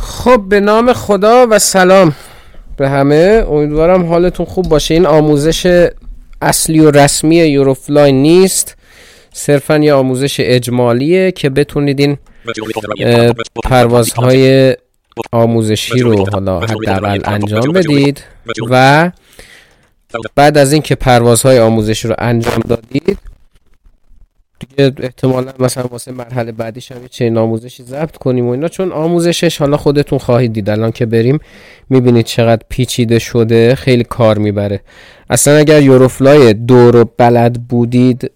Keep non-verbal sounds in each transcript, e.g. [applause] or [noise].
خب به نام خدا و سلام به همه. امیدوارم حالتون خوب باشه. این آموزش اصلی و رسمی یوروفلای نیست. صرفا یه آموزش اجمالیه که بتونید این پروازهای آموزشی رو حالا حداقل انجام بدید و بعد از اینکه پروازهای آموزشی رو انجام دادید احتمالا مثلا واسه مرحله بعدیش هم چه آموزشی ضبط کنیم و اینا چون آموزشش حالا خودتون خواهید دید. الان که بریم می‌بینید چقدر پیچیده شده خیلی کار می‌بره. اصلا اگر یوروفلای دو رو بلد بودید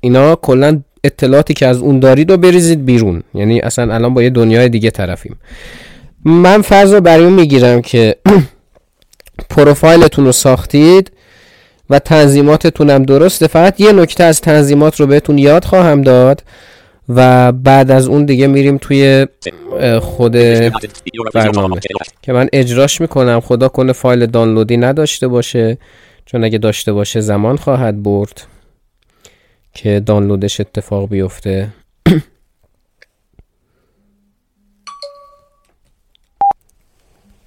اینا کلا اطلاعاتی که از اون دارید و بریزید بیرون. یعنی اصلا الان با یه دنیای دیگه طرفیم. من فرض رو بر اون می‌گیرم که [clears throat] پروفایلتون رو ساختید. و تنظیماتتون هم درسته. فقط یه نکته از تنظیمات رو بهتون یاد خواهم داد و بعد از اون دیگه میریم توی خود برنامه. که من اجراش می‌کنم. خدا کنه فایل دانلودی نداشته باشه. چون اگه داشته باشه زمان خواهد برد که دانلودش اتفاق بیفته.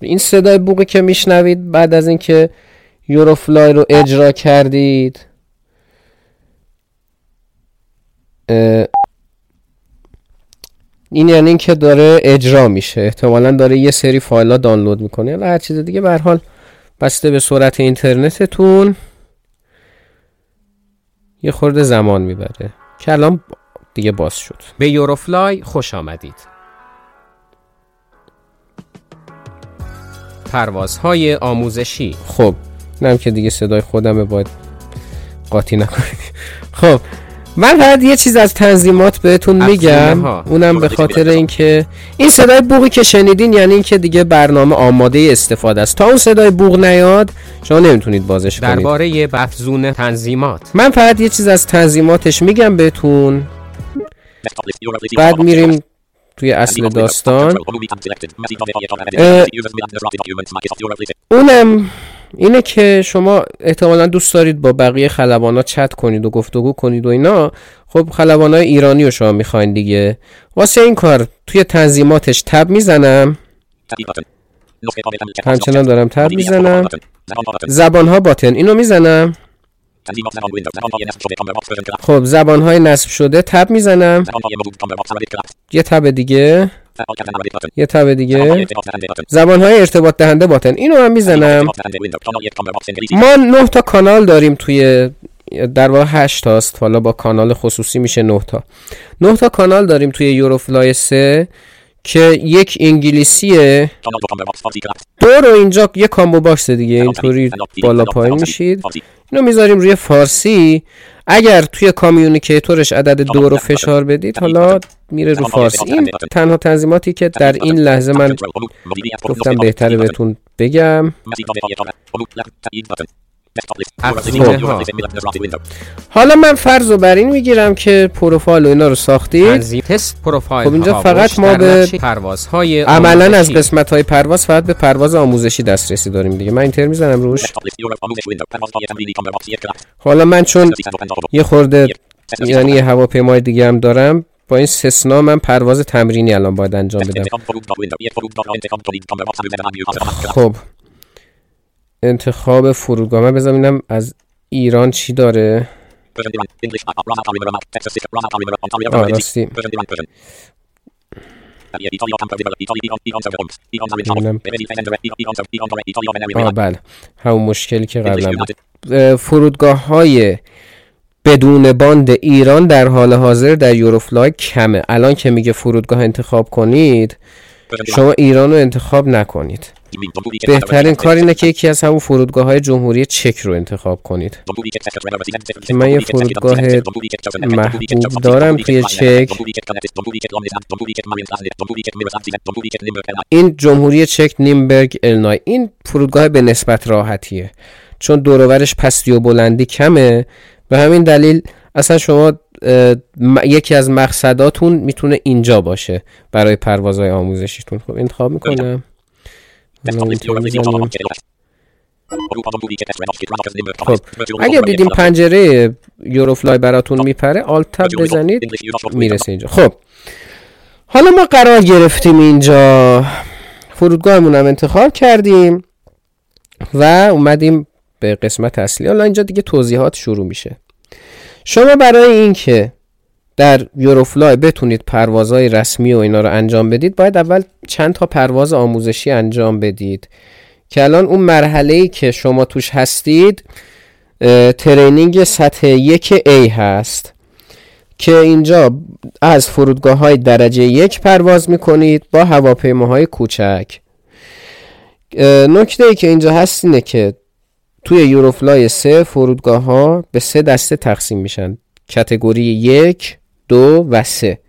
این صدای بوقی که میشنوید بعد از اینکه یوروفلای رو اجرا کردید. این یعنی اینکه داره اجرا میشه. احتمالا داره یه سری فایل ها دانلود می‌کنه. یا هر چیز دیگه به حال بسته به سرعت اینترنتتون. یه خورده زمان می‌بره. که الان دیگه باز شد. به یوروفلای خوش آمدید. پروازهای آموزشی. خب. اینم که دیگه صدای خودمه باید قاطی نکنید خب من فقط یه چیز از تنظیمات بهتون میگم. اونم به خاطر اینکه این صدای بوغی که شنیدین یعنی اینکه دیگه برنامه آماده استفاده است. تا اون صدای بوغ نیاد شما نمی‌تونید بازش کنید. درباره بفزون تنظیمات. من فقط یه چیز از تنظیماتش میگم بهتون. بعد میریم توی اصل داستان. اونم اینه که شما احتمالا دوست دارید با بقیه خلبانا چت کنید و گفتگو کنید و اینا. خب خلبان های ایرانی رو شما می‌خواین دیگه. واسه این کار توی تنظیماتش تب می‌زنم. همچنان دارم تب می‌زنم. زبان ها باتن اینو می‌زنم. خب زبان های نصب شده تب می‌زنم. یه تب دیگه. یه tab دیگه. زبان های ارتباط دهنده button اینو هم می‌زنم. ما نه تا کانال داریم توی در واقع 8 تاست. حالا با کانال خصوصی میشه 9 تا. 9 تا کانال داریم توی Eurofly 3 که یک انگلیسیه. دو رو اینجا یه combo box دیگه اینطوری بالا پایین میشید اینو می‌ذاریم روی فارسی اگر توی communicator ش عدد دو رو فشار بدید حالا میره رو فارسی این تنها تنظیماتی که در این لحظه من گفتم بهتره بهتون بگم حالا من فرض رو بر این می‌گیرم که پروفایل و اینا رو ساختید. تست پروفایل خب اینجا فقط ما به پروازهای عملا از قسمت های پرواز فقط به پرواز آموزشی دسترسی داریم دیگه. من اینتر می‌زنم روش. حالا من چون یه خورده یعنی یه هواپیمای دیگه هم دارم با این سسنا من پرواز تمرینی الان باید انجام بدم. خب. انتخاب فرودگاه. من بذارم از ایران چی داره. راستی. آه بله. همون مشکلی که قبلا بود. فرودگاه های بدون باند ایران در حال حاضر در یوروفلای کمه. الان که میگه فرودگاه انتخاب کنید شما ایران رو انتخاب نکنید. بهترین کار اینه که یکی از همون فرودگاه های جمهوری چک رو انتخاب کنید. من یه فرودگاه محبوب دارم توی چک. این جمهوری چک نیمبرگ النای. این فرودگاه به نسبت راحتیه. چون دورورش پستی و بلندی کمه. به همین دلیل اصلا شما یکی از مقصداتون می‌تونه اینجا باشه برای پروازهای آموزشیتون. خب انتخاب می‌کنم. خب اگر دیدیم پنجره یورو-فلای براتون میپره آلت بزنید می‌رسه اینجا. خب حالا ما قرار گرفتیم اینجا. فرودگاهمون هم انتخاب کردیم و اومدیم به قسمت اصلی. حالا اینجا دیگه توضیحات شروع میشه. شما برای اینکه در یوروفلای بتونید پروازهای رسمی و اینا رو انجام بدید باید اول چند تا پرواز آموزشی انجام بدید. که الان اون مرحله ای که شما توش هستید training سطح یک A هست. که اینجا از فرودگاه های درجه یک پرواز می‌کنید با هواپیماهای کوچک. نکته ای که اینجا هست اینه که توی Eurofly سه فرودگاه ها به سه دسته تقسیم میشن. category یک دو و سه.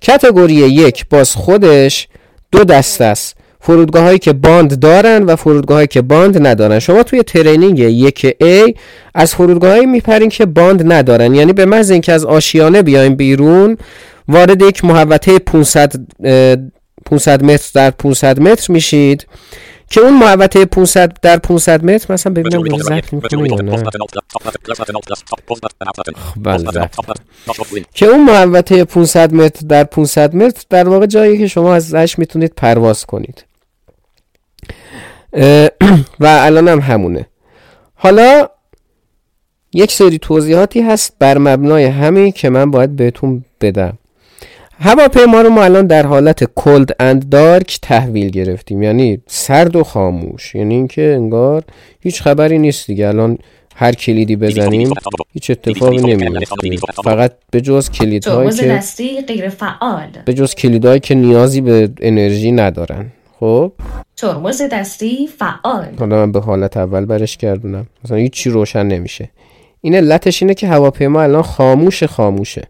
category یک باز خودش دو دسته است. فرودگاه هایی که باند دارن و فرودگاه هایی که باند ندارن. شما توی training یک A از فرودگاه هایی میپرین که باند ندارن. یعنی به محض اینکه از آشیانه بیایم بیرون وارد یک محوطه 500 500 متر در 500 متر میشید. که اون محوطه 500 در 500 متر مثلا ببینم داره ضبط می‌کنه یا نه بله که اون محوطه 500 متر در 500 متر در واقع جایی که شما ازش می‌تونید پرواز کنید. [clears throat] و الان هم همونه. حالا یک سری توضیحاتی هست بر مبنای همین که من باید بهتون بدم. هواپیما رو ما الان در حالت کلد اند دارک تحویل گرفتیم. یعنی سرد و خاموش. یعنی اینکه انگار هیچ خبری نیست دیگه. الان هر کلیدی بزنیم هیچ اتفاقی نمیفته. فقط به جز کلیدهایی که غیر فعال. به جز کلیدهایی که نیازی به انرژی ندارن. خب؟ ترمز دستی فعال. حالا من به حالت اول برش کردونم مثلا هیچ چی روشن نمیشه. این علتش اینه که هواپیما الان خاموش خاموشه.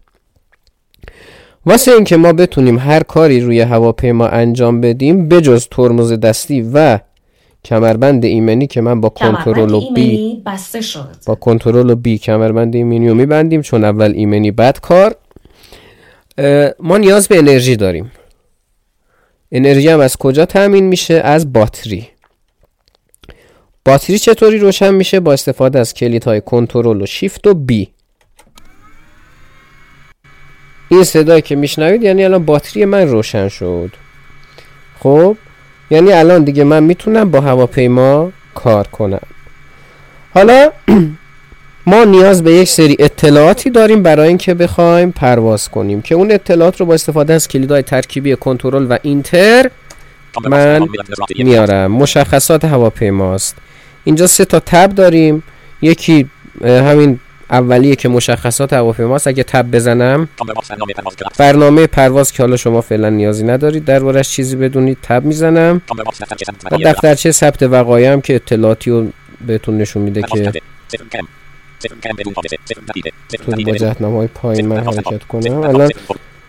واسه اینکه ما بتونیم هر کاری روی هواپیما انجام بدیم بجز ترمز دستی و کمربند ایمنی که من با کنترل و بی بسته شد. با کنترل و بی کمربند ایمنی رو میبندیم چون اول ایمنی بد کار. ما نیاز به انرژی داریم. انرژی هم از کجا تأمین میشه؟ از باتری. باتری چطوری روشن میشه؟ با استفاده از کلیدهای کنترل و شیفت و بی. این صدایی که میشنوید یعنی الان باتری من روشن شد. خب یعنی الان دیگه من می‌تونم با هواپیما کار کنم. حالا [clears throat] ما نیاز به یک سری اطلاعاتی داریم برای اینکه بخوایم پرواز کنیم که اون اطلاعات رو با استفاده از کلیدهای ترکیبی کنترل و اینتر من میارم. مشخصات هواپیماست. اینجا سه تا تب داریم. یکی همین اولیه که مشخصات هواپیماست اگه تب بزنم برنامه پرواز که حالا شما فعلا نیازی ندارید دربارش چیزی بدونید تب می‌زنم. و دفترچه ثبت وقایع هم که اطلاعاتی رو بهتون نشون میده که تو با جهتنامه های پایین من حرکت کنم. الان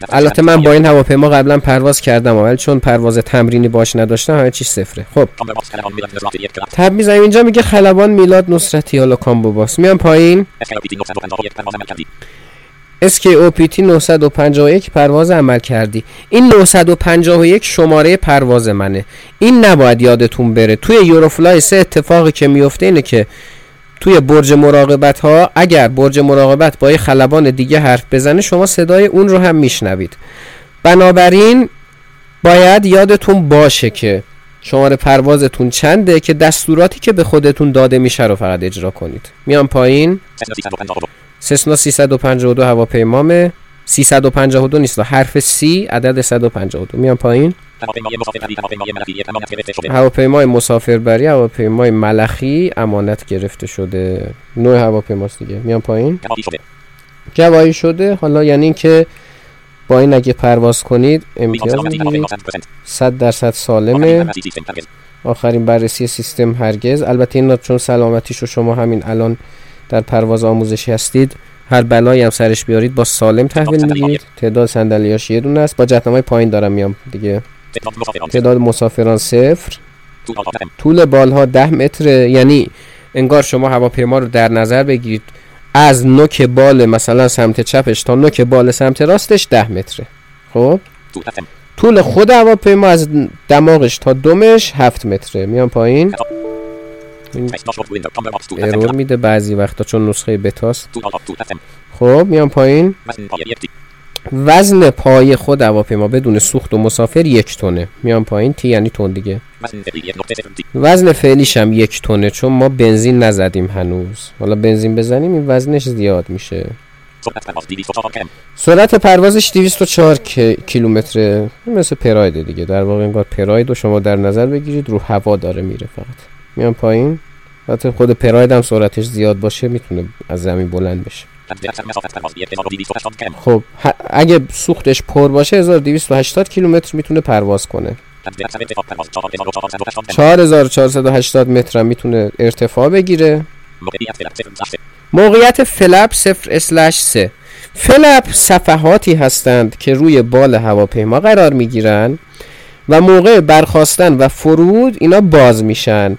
البته من با این هواپیما قبلا پرواز کردم ولی چون پرواز تمرینی باش نداشتم همه چی صفره. خب. تب می‌زنیم اینجا میگه خلبان میلاد نصرتی حالا کامبو باس میام پایین. SKOPT 951 پرواز عمل کردی. این 951 شماره پرواز منه. این نباید یادتون بره. توی یوروفلای سه اتفاقی که میفته اینه که توی برج مراقبت ها اگر برج مراقبت با یه خلبان دیگه حرف بزنه شما صدای اون رو هم میشنوید. بنابراین باید یادتون باشه که شماره پروازتون چنده که دستوراتی که به خودتون داده میشه رو فقط اجرا کنید. میام پایین. سسنا 352 هواپیمامه. 352 نیست. حرف C عدد 152 میام پایین؟ هواپیمای مسافربری هواپیمای ملخی امانت گرفته شده. نوع هواپیماست دیگه. میام پایین؟ گواهی شده. حالا یعنی اینکه با این اگه پرواز کنید امتیاز می‌گیرید. 100 درصد سالمه. آخرین بررسی سیستم هرگز. البته این چون سلامتیش شما همین الان در پرواز آموزشی هستید هر بلایی هم سرش بیارید با سالم تحویل می‌گیرید. تعداد صندلیاش یه دونه است. با جتنامه پایین دارم میام دیگه. تعداد مسافران صفر. طول بالها ده متر یعنی انگار شما هواپیما رو در نظر بگیرید. از نوک بال مثلا سمت چپش تا نوک بال سمت راستش ده متره. خب؟ طول خود هواپیما از دماغش تا دمش هفت متره. میام پایین. ارور میده بعضی وقتا چون نسخه بتاست. خب میام پایین. وزن پای خود هواپیما بدون سوخت و مسافر یک تونه میان پایین تی یعنی تون دیگه. وزن فعلیش هم یک تونه چون ما بنزین نزدیم هنوز. حالا بنزین بزنیم این وزنش زیاد میشه. سرعت پرواز 204 کم سرعت پروازش 204 کی- کیلومتره. مثل پراید دیگه. در واقع انگار پراید رو شما در نظر بگیرید رو هوا داره میره فقط. میان پایین. حتی خود پراید هم سرعتش زیاد باشه می‌تونه از زمین بلند بشه. حد اکثر مسافت پرواز 1280 کم خب اگه سوختش پر باشه 1280 کیلومتر می‌تونه پرواز کنه. حد اکثر ارتفاع پرواز 4480 کم 4480 متر هم می‌تونه ارتفاع بگیره. موقعیت flap 0 slash 3 flap صفحاتی هستند که روی بال هواپیما قرار می‌گیرن و موقع برخواستن و فرود اینا باز میشن.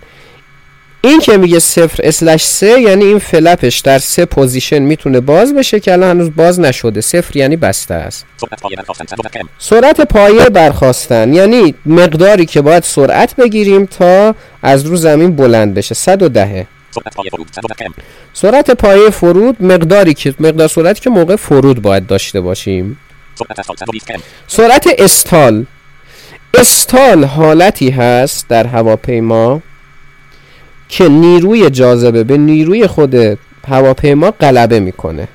این که میگه 0 slash 3 یعنی این flap ش در سه position می‌تونه باز بشه که الان هنوز باز نشده. صفر یعنی بسته است. سرعت پایه برخواستن 110 کم سرعت پایه برخواستن یعنی مقداری که باید سرعت بگیریم تا از رو زمین بلند بشه. 110 سرعت پایه فرود 110 کم سرعت پایه فرود مقداری که مقدار سرعتی که موقع فرود باید داشته باشیم. سرعت اسفال 120 کم سرعت استال. استال حالتی هست در هواپیما. که نیروی جاذبه به نیروی خود هواپیما غلبه می‌کنه.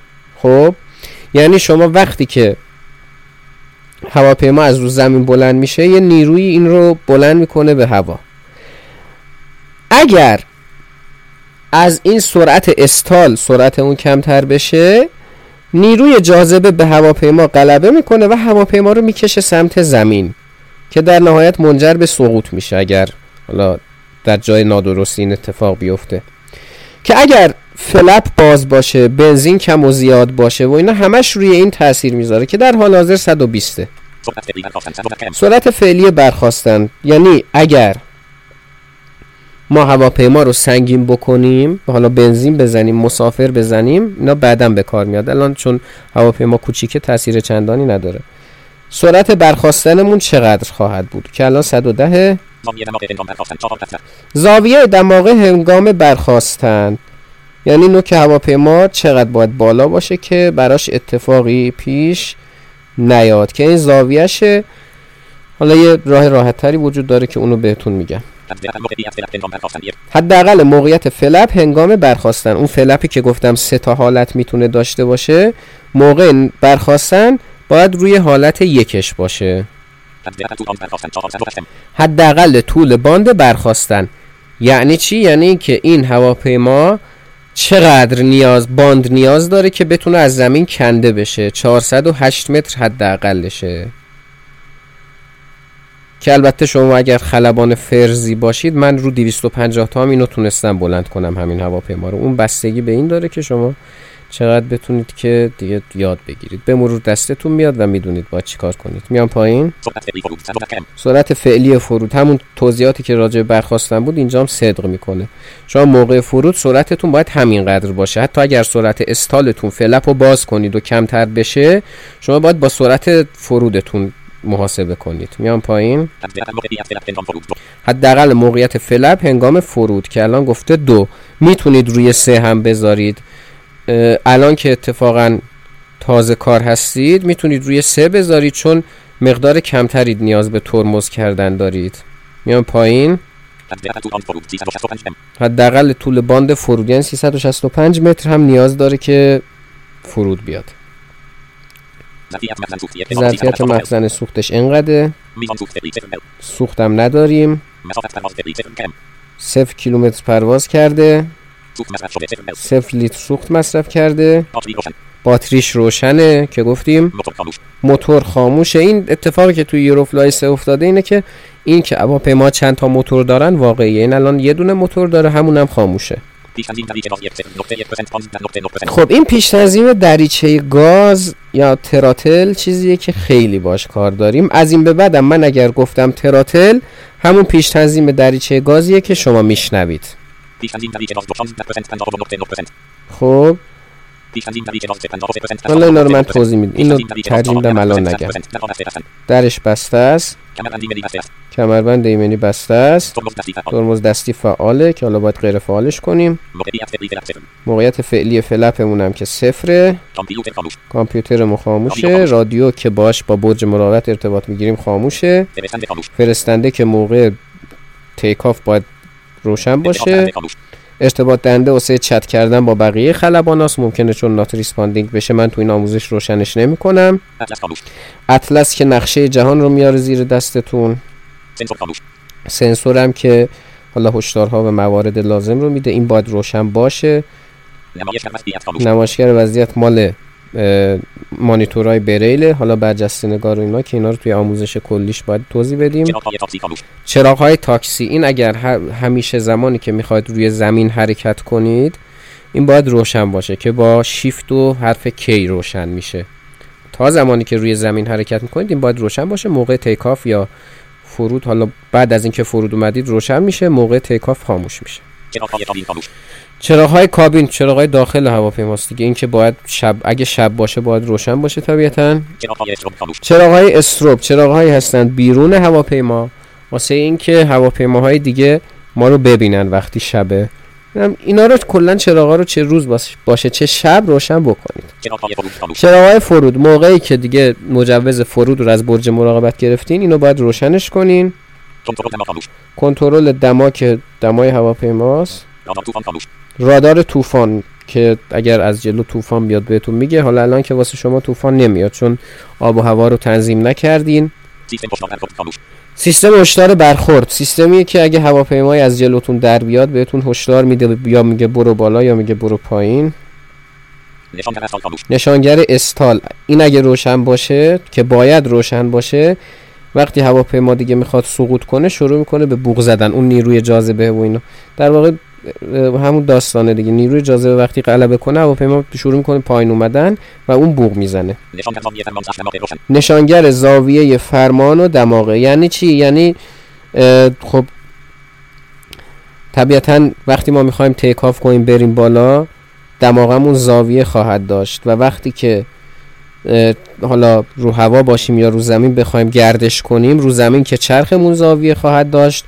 خب؟ یعنی شما وقتی که هواپیما از رو زمین بلند میشه یه نیروی این رو بلند می‌کنه به هوا. اگر از این سرعت استال سرعت اون کمتر بشه نیروی جاذبه به هواپیما غلبه می‌کنه و هواپیما رو می‌کشه سمت زمین که در نهایت منجر به سقوط میشه اگر حالا در جای نادرستی این اتفاق بیفته. که اگر فلپ باز باشه بنزین کم و زیاد باشه و اینا همش روی این تاثیر می‌ذاره که در حال حاضر 120 سرعت فعلی برخواستن 110 کم سرعت فعلی برخواستن یعنی اگر ما هواپیما رو سنگین بکنیم حالا بنزین بزنیم مسافر بزنیم اینا بعدا به کار میاد. الان چون هواپیما کوچیکه تاثیر چندانی نداره. سرعت برخواستنمون چقدر خواهد بود؟ که الان 110 زاویه دماغ هنگام برخواستن 4 درصد زاویه دماغه هنگام برخواستن یعنی نوک هواپیما چقدر باید بالا باشه که براش اتفاقی پیش نیاد. که این زاویهشه حالا یه راه راحت تری وجود داره که اونو بهتون میگم. حداقل موقعیت فلپ هنگام برخواستن اون فلپی که گفتم سه تا حالت می‌تونه داشته باشه موقع برخواستن باید روی حالت یکش باشه. حد طول آن برخواستن 410 کم حداقل طول باند برخواستن یعنی چی؟ یعنی که این هواپیما چقدر نیاز باند نیاز داره که بتونه از زمین کنده بشه. 408 متر حداقلشه. که البته شما اگر خلبان فرزی باشید من رو 250 تا هم اینو تونستم بلند کنم همین هواپیما رو. اون بستگی به این داره که شما چقدر بتونید که دیگه یاد بگیرید. به مرور دستتون میاد و می‌دونید باید چیکار کنید. میام پایین. سرعت فعلی فرود 110 کم. سرعت فعلی فرود همون توضیحاتی که راجع برخواستن بود اینجا هم صدق می‌کنه. شما موقع فرود سرعتتون باید همینقدر باشه. حتی اگر سرعت استالتون فلپ رو باز کنید و کمتر بشه شما باید با سرعت فرودتون محاسبه کنید. میام پایین. حداقل موقعیت فلپ هنگام فرود که الان گفته دو. می‌تونید روی سه هم بذارید. الان که اتفاقا تازه کار هستید می‌تونید روی سه بذارید چون مقدار کمتری نیاز به ترمز کردن دارید. میام پایین. حد طول آن فرود 365 کم حداقل طول باند فرود یعنی 365 متر هم نیاز داره که فرود بیاد. ظرفیت مخزن سوختش مل سوختم نداریم. صفر کیلومتر پرواز کرده. صفر لیتر سوخت مصرف کرده. باتریش روشنه که گفتیم. موتور خاموش موتور خاموشه. این اتفاقی که توی یوروفلای سه افتاده اینه که این که هواپیما چند تا موتور دارن واقعیه. این الان یه دونه موتور داره همونم خاموشه. خب این پیش تنظیم دریچه گاز یا تراتل چیزیه که خیلی باش کار داریم. از این به بعدم من اگر گفتم تراتل همون پیش تنظیم دریچه گازیه که شما میشنوید. خب حالا اینا رو من توضیح میدم. اینو میدم چهارده الان نگم. درش بسته است. کمربند ایمنی بسته است. ترمز دستی فعاله که حالا باید غیر فعالش کنیم. موقعیت فعلی فلپمون هم که صفره. کامپیوتر خاموش. کامپیوتر خاموشه. رادیو که باش با برج مراقبت ارتباط می‌گیریم خاموشه. فرستنده خاموش. فرستنده که موقع takeoff باید روشن باشه. ارتباط دهنده واسه چت کردن با بقیه خلباناست. ممکنه چون not responding بشه. من تو این آموزش روشنش نمی‌کنم. اطلس خاموش اطلس که نقشه جهان رو میاره زیر دستتون. سنسورم که حالا هشدارها و موارد لازم رو میده. این باید روشن باشه. نمایشگر وضعیت مال مانیتورهای بریله حالا برجسته نگار و اینا که اینا رو توی آموزش کلیش باید توضیح بدیم. چراغهای تاکسی خاموش چراغ تاکسی این اگر همیشه زمانی که می‌خواید روی زمین حرکت کنید این باید روشن باشه که با شیفت و حرف کی روشن میشه. تا زمانی که روی زمین حرکت می‌کنید این باید روشن باشه. موقع تیکاف یا فرود حالا بعد از اینکه فرود اومدید روشن میشه. موقع تیکاف خاموش میشه. چراغهای کابین خاموش چراغ کابین چراغ داخل هواپیماست دیگه. این که باید شب اگه شب باشه باید روشن باشه طبیعتاً. چراغهای استروب خاموش چراغ های استروب چراغ هایی هستند بیرون هواپیما. واسه اینکه هواپیماهای دیگه ما رو ببینن وقتی شبه. اینا رو کلا چراغا رو چه روز باش- باشه چه شب روشن بکنید. چراغهای فرود موقعی که دیگه مجوز فرود رو از برج مراقبت گرفتین اینو باید روشنش کنین. کنترل دما که دمای هواپیماست. رادار طوفان که اگر از جلو طوفان بیاد بهتون میگه حالا الان که واسه شما طوفان نمیاد چون آب و هوا رو تنظیم نکردین. سیستم هشدار برخورد. سیستمی که اگه هواپیمای از جلوتون در بیاد بهتون هشدار میده یا میگه برو بالا یا میگه برو پایین. نشانگر استال. این اگه روشن باشه که باید روشن باشه وقتی هواپیما دیگه می‌خواد سقوط کنه شروع می‌کنه به بوق زدن. اون نیروی جاذبه و اینا. در واقع همون داستانه دیگه. نیروی جاذبه وقتی غلبه کنه هواپیما شروع می‌کنه پایین اومدن و اون بوق می‌زنه. نشانگر زاویه فرمان و دماغه. یعنی چی؟ یعنی خب طبیعتا وقتی ما می‌خوایم تیک آف کنیم بریم بالا دماغمون زاویه خواهد داشت و وقتی که حالا رو هوا باشیم یا رو زمین بخوایم گردش کنیم رو زمین که چرخمون زاویه خواهد داشت.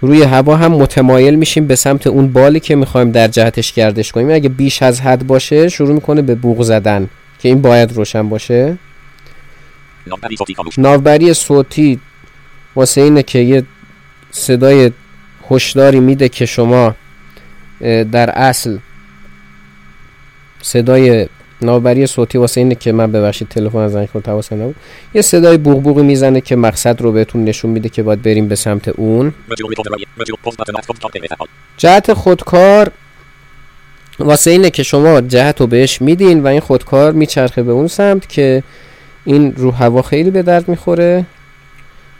روی هوا هم متمایل میشیم به سمت اون بالی که می‌خوایم در جهتش گردش کنیم. اگه بیش از حد باشه شروع می‌کنه به بوق زدن که این باید روشن باشه. ناوبری صوتی واسه اینه که یه صدای هشداری میده که شما در اصل صدای ناوبری صوتی واسه اینه که من ببخشید تلفن از زنگ خورد حواسم نبود. یه صدای بوغ می‌زنه که مقصد رو بهتون نشون میده که باید بریم به سمت اون. جهت خودکار واسه اینه که شما جهت رو بهش میدین و این خودکار میچرخه به اون سمت که این رو هوا خیلی به درد می‌خوره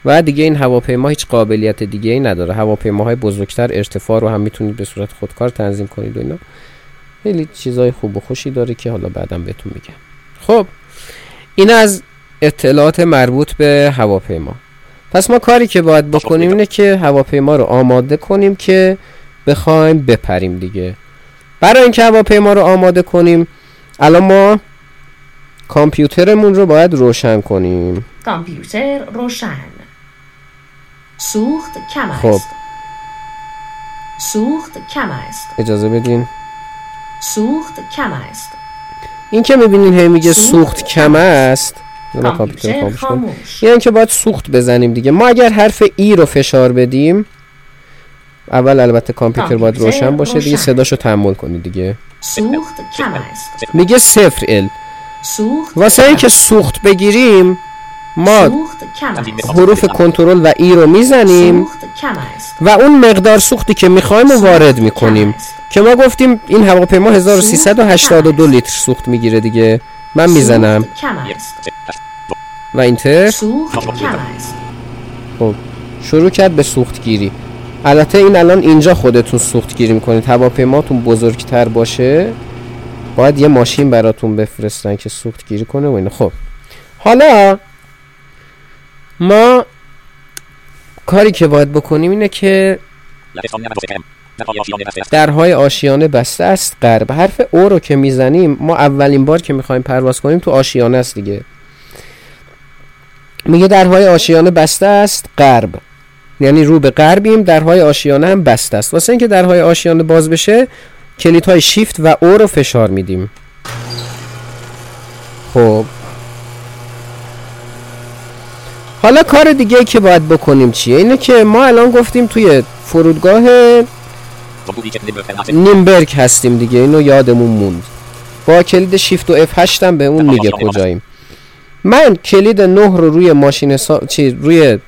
و دیگه این هواپیما هیچ قابلیت دیگه ای نداره. هواپیماهای بزرگتر ارتفاع رو هم می‌تونید به صورت خودکار تنظیم کنید و اینا. خیلی چیزای خوب و خوشی داره که حالا بعدم بهتون میگم. خب این از اطلاعات مربوط به هواپیما. پس ما کاری که باید بکنیم اینه که هواپیما رو آماده کنیم که بخوایم بپریم دیگه. برای اینکه هواپیما رو آماده کنیم الان ما کامپیوترمون رو باید روشن کنیم. کامپیوتر روشن. سوخت کم خب. است. سوخت کم است. اجازه بدین. سوخت کم است. این که می‌بینین هی میگه سوخت کم است. کامپیوتر خاموش یعنی که باید سوخت بزنیم دیگه. ما اگر حرف ای رو فشار بدیم اول البته کامپیوتر باید روشن باشه دیگه. صداشو تحمل کنید دیگه. سوخت کم است. میگه صفر ال. سوخت واسه اینکه. سوخت بگیریم ما حروف کنترل و ای رو می‌زنیم. و اون مقدار سوختی که می‌خوایم رو وارد می‌کنیم. که ما گفتیم این هواپیما 1382 لیتر سوخت می‌گیره دیگه. من می‌زنم. و اینتر؟ خب شروع کرد به سوخت گیری البته این الان اینجا خودتون سوخت گیری می‌کنید. هواپیماتون بزرگتر باشه. باید یه ماشین براتون بفرستن که سوخت گیری کنه و اینا. خب. حالا ما کاری که باید بکنیم اینه که لبستان نمک کم درهای آشیانه بسته است درهای آشیانه بسته است غرب. حرف او رو که می‌زنیم ما اولین بار که می‌خوایم پرواز کنیم تو آشیانه است دیگه. میگه درهای آشیانه بسته است غرب. یعنی رو به غربیم درهای آشیانه هم بسته است. واسه اینکه درهای آشیانه باز بشه کلیدهای شیفت و او رو فشار میدیم. خب. حالا کار دیگه که باید بکنیم چیه اینه که ما الان گفتیم توی فرودگاه. نیمبرگ هستیم دیگه اینو یادمون موند با کلید شیفت و F8 هم به اون میگه کجاییم من کلید 9 رو روی ماشین سا... چی روی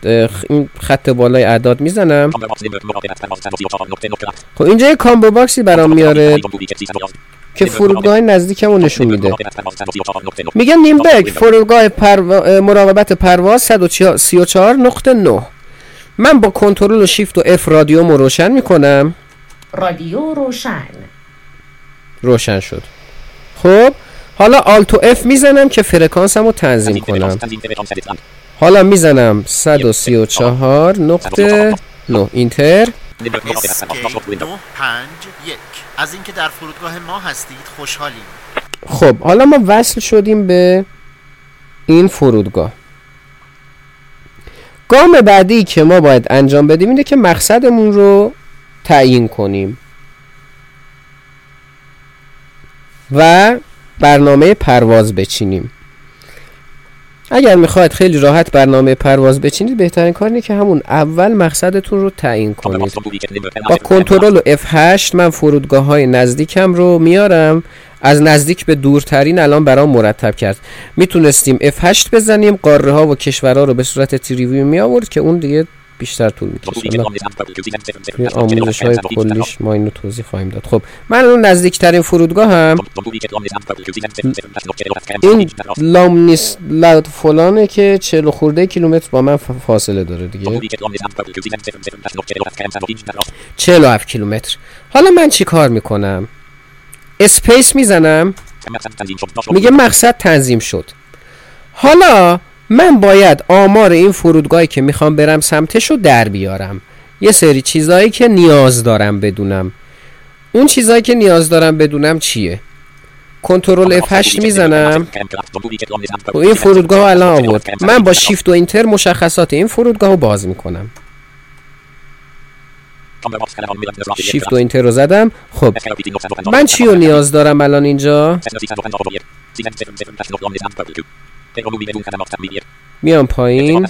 این خط بالای اعداد می‌زنم Camber box Nimber nummer 134 نقطه نقطه نقطه. خب اینجا یه کامبو باکسی برام میاره که فرودگاه نزدیکم رو نشون میده. nummer 134 نقطه نقطه. میگه نیمبرگ فرودگاه پروا... اه، مراقبت پرواز 134 نقطه 9 من با کنترل و شیفت و F رادیوم رو روشن می‌کنم. رادیو روشن. روشن شد. خب حالا آلتو اف می‌زنم که فرکانسم رو تنظیم کنم. حالا می‌زنم 134 نقطه 9 اینتر. Nimber nummer 134 اسکی window. 9 5 1 از اینکه در فرودگاه ما هستید خوشحالیم. خب حالا ما وصل شدیم به این فرودگاه. گام بعدی که ما باید انجام بدیم اینه که مقصدمون رو تعیین کنیم. و برنامه پرواز بچینیم. اگر می‌خواید خیلی راحت برنامه پرواز بچینید بهترین کار اینه که همون اول مقصدتون رو تعیین کنید با. کنترل و F8 من فرودگاه های نزدیکم رو میارم از نزدیک به دورترین الان برام مرتب کرد می‌تونستیم F8 بزنیم قاره ها و کشورها رو به صورت تریویو می آورد که اون دیگه بیشتر طول می‌کشه توی آموزش های کلیش ما اینو توضیح خواهیم داد خب من الان نزدیکترین فرودگاه هم این لامنیس لاود فلانه که 40 خورده کیلومتر با من فاصله داره دیگه 47 کیلومتر حالا من چی کار می‌کنم اسپیس می‌زنم میگه مقصد تنظیم شد حالا من باید آمار این فرودگاهی که می‌خوام برم سمتش رو در بیارم. یه سری چیزایی که نیاز دارم بدونم. اون چیزایی که نیاز دارم بدونم چیه؟ کنترل F8 می‌زنم؟ و این فرودگاه رو الان آورد. من با شیفت و اینتر مشخصات این فرودگاه رو باز می‌کنم. شیفت و اینتر رو زدم. خب من چی رو نیاز دارم الان اینجا؟ میام پایین.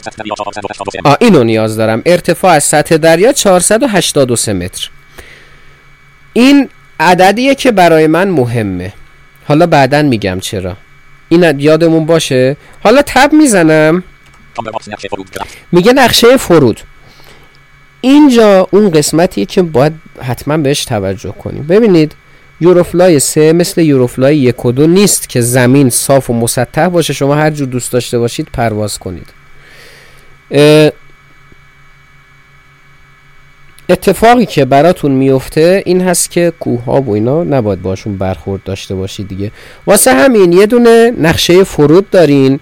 آ اینو نیاز دارم. ارتفاع از سطح دریا 483 متر. این عددیه که برای من مهمه. حالا بعدا میگم چرا. این یادمون باشه؟ حالا تب می‌زنم. میگه نقشه فرود. اینجا اون قسمتیه که باید حتما بهش توجه کنیم. ببینید یوروفلای 3 مثل یوروفلای 1 و 2 نیست که زمین صاف و مسطح باشه. شما هر جور دوست داشته باشید پرواز کنید. اتفاقی که براتون میفته این هست که کوه ها و اینا نباید باشون برخورد داشته باشید دیگه. واسه همین یه دونه نقشه فرود دارین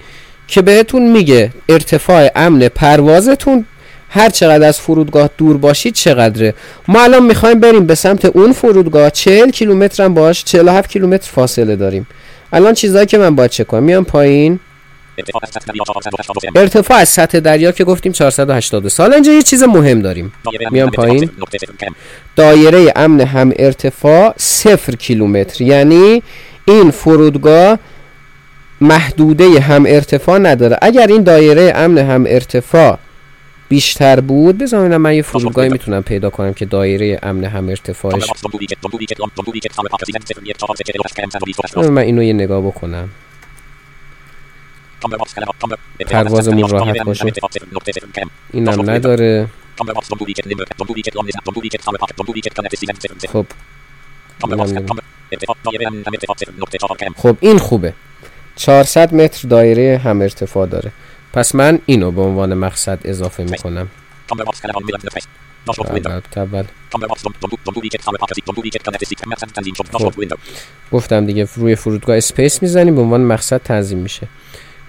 که بهتون میگه ارتفاع امن پروازتون هر چقدر از فرودگاه دور باشید چقدره. ما الان می‌خوایم بریم به سمت اون فرودگاه. 40 کیلومتر هم باش 47 کیلومتر فاصله داریم. الان چیزایی که من باید چک کنم. میام پایین. ارتفاع از سطح دریا که گفتیم 480 سال اینجا یه چیز مهم داریم. میام پایین. دایره امن هم ارتفاع صفر کیلومتر. یعنی این فرودگاه محدوده هم ارتفاع نداره. اگر این دایره امن هم ارتفاع بیشتر بود بذارم من یه فرودگاهی می‌تونم پیدا کنم که دایره امن هم ارتفاعش بذار من اینو یه نگاه بکنم پروازمون راحت باشه اینم نداره خب خب این خوبه 400 متر دایره هم ارتفاع داره پس من اینو به عنوان مقصد اضافه می‌کنم گفتم دیگه روی فرودگاه اسپیس می‌زنیم به عنوان مقصد تنظیم میشه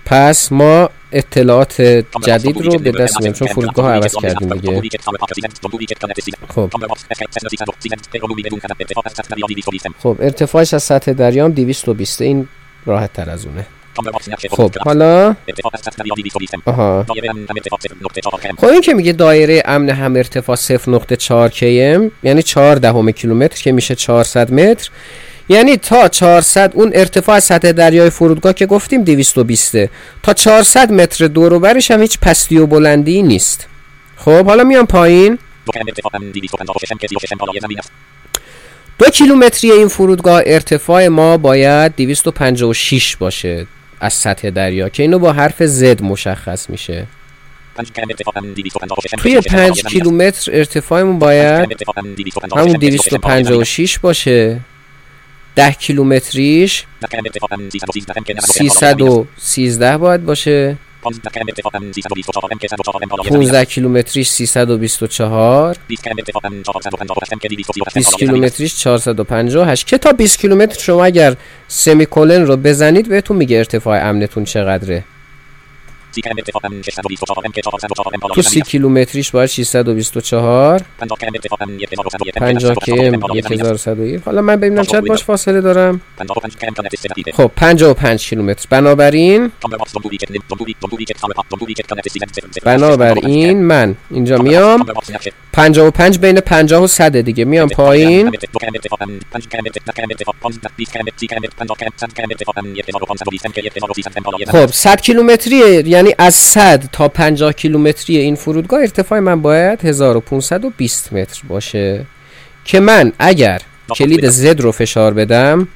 پس ما اطلاعات جدید رو به دست میاریم چون فرودگاه رو عوض کردیم دیگه خب خب ارتفاعش از سطح دریام 220 این راحت تر از اونه خب حالا؟ خب این که میگه دایره امن هم ارتفاع 0.4 کم یعنی 4 دهم کیلومتر که میشه 400 متر. یعنی تا 400 اون ارتفاع سطح دریای فرودگاه که گفتیم 220 تا 400 متر دور و هم هیچ پستی و بلندی نیست. خب حالا میام پایین. دو کیلومتری این فرودگاه ارتفاع ما باید 256 باشه. از سطح دریا که اینو با حرف زد مشخص میشه. توی 5 کیلومتر ارتفاعمون باید همون 256 باشه. 10 کیلومتریش 313 باید باشه. 15 کیلومتریش 324 20 کیلومتریش 458 که تا 20 کیلومتر شما اگر سمی کلن رو بزنید بهتون میگه ارتفاع امنتون چقدره. تو 30 کیلومتریش باید 624 50 کم 1101 حالا من ببینم چند باش فاصله دارم. خب 55 کیلومتر. بنابراین بنابراین من اینجا میام. 55 بین 50 و 100 دیگه. میام پایین. خب 100 کیلومتری یعنی از 100 تا 50 کیلومتری این فرودگاه ارتفاع من باید 1520 متر باشه. که من اگر کلید زد رو فشار بدم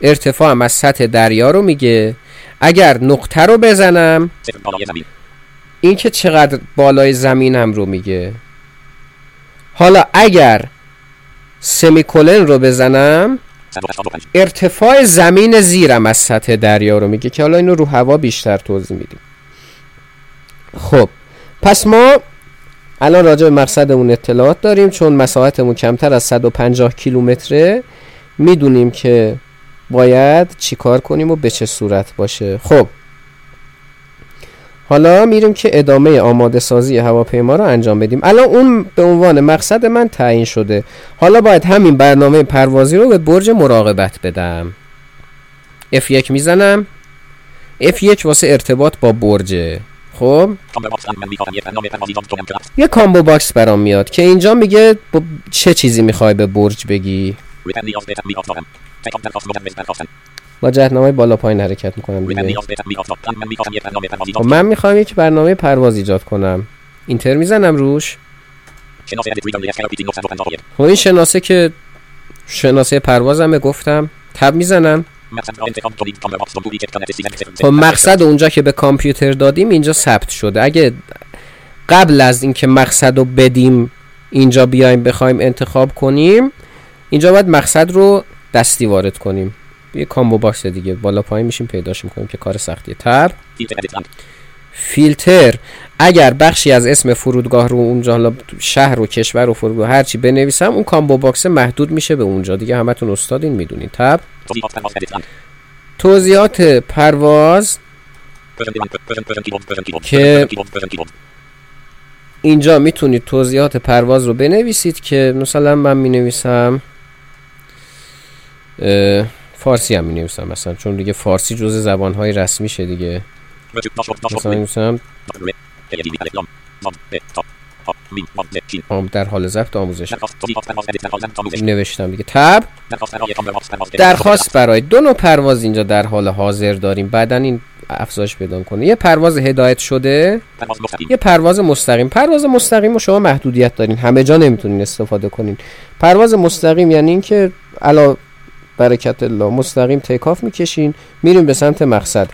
ارتفاعم از سطح دریا رو میگه. اگر نقطه رو بزنم این که چقدر بالای زمینم رو میگه. حالا اگر سمیکولن رو بزنم ارتفاع زمین زیرم از سطح دریا رو میگه که حالا اینو رو هوا بیشتر توضیح میدیم. خب پس ما الان راجع به مقصدمون اطلاعات داریم چون مساحتمون کمتر از 150 کیلومتره. می‌دونیم که باید چیکار کنیم و به چه صورت باشه. خب حالا میریم که ادامه آماده سازی هواپیما رو انجام بدیم. الان اون به عنوان مقصد من تعیین شده. حالا باید همین برنامه پروازی رو به برج مراقبت بدم. F1 می‌زنم. F1 واسه ارتباط با برجه خب؟ یه combo box برام میاد که اینجا میگه با چه چیزی می‌خوای به برج بگی. با جهتنامه بالا پایین حرکت می‌کنم دیگه. خب من می‌خوام یک برنامه پرواز ایجاد کنم. enter می‌زنم روش؟ خب این شناسه که شناسه پروازمه گفتم. tab می‌زنم. خب مقصد اونجا که به کامپیوتر دادیم اینجا ثبت شده. اگه قبل از اینکه مقصد رو بدیم اینجا بیایم بخوایم انتخاب کنیم اینجا باید مقصد رو دستی وارد کنیم. یه combo box دیگه. بالا پایین میشیم پیداش می‌کنیم که کار سختیه. tab فیلتر. اگر بخشی از اسم فرودگاه رو اونجا حالا شهر و کشور و فرودگاه هرچی بنویسم اون combo box محدود میشه به اونجا. دیگه همتون استادین می‌دونین. tab توضیحات پرواز که اینجا می‌تونید توضیحات پرواز رو بنویسید که مثلا من می‌نویسم فارسی هم می‌نویسم مثلا چون دیگه فارسی جز زبانهای رسمیشه دیگه. مثلا در حال ضبط آموزش. نوشتم دیگه. تب. درخواست برای دو نوع پرواز اینجا در حال حاضر داریم. بعدا این افزایش پیدا کنه یه پرواز هدایت شده یه پرواز مستقیم. پرواز مستقیم و شما محدودیت دارین. همه جا نمی‌تونین استفاده کنین. پرواز مستقیم یعنی اینکه علا برکت الله. مستقیم تیکاف می‌کشین میریم به سمت مقصد.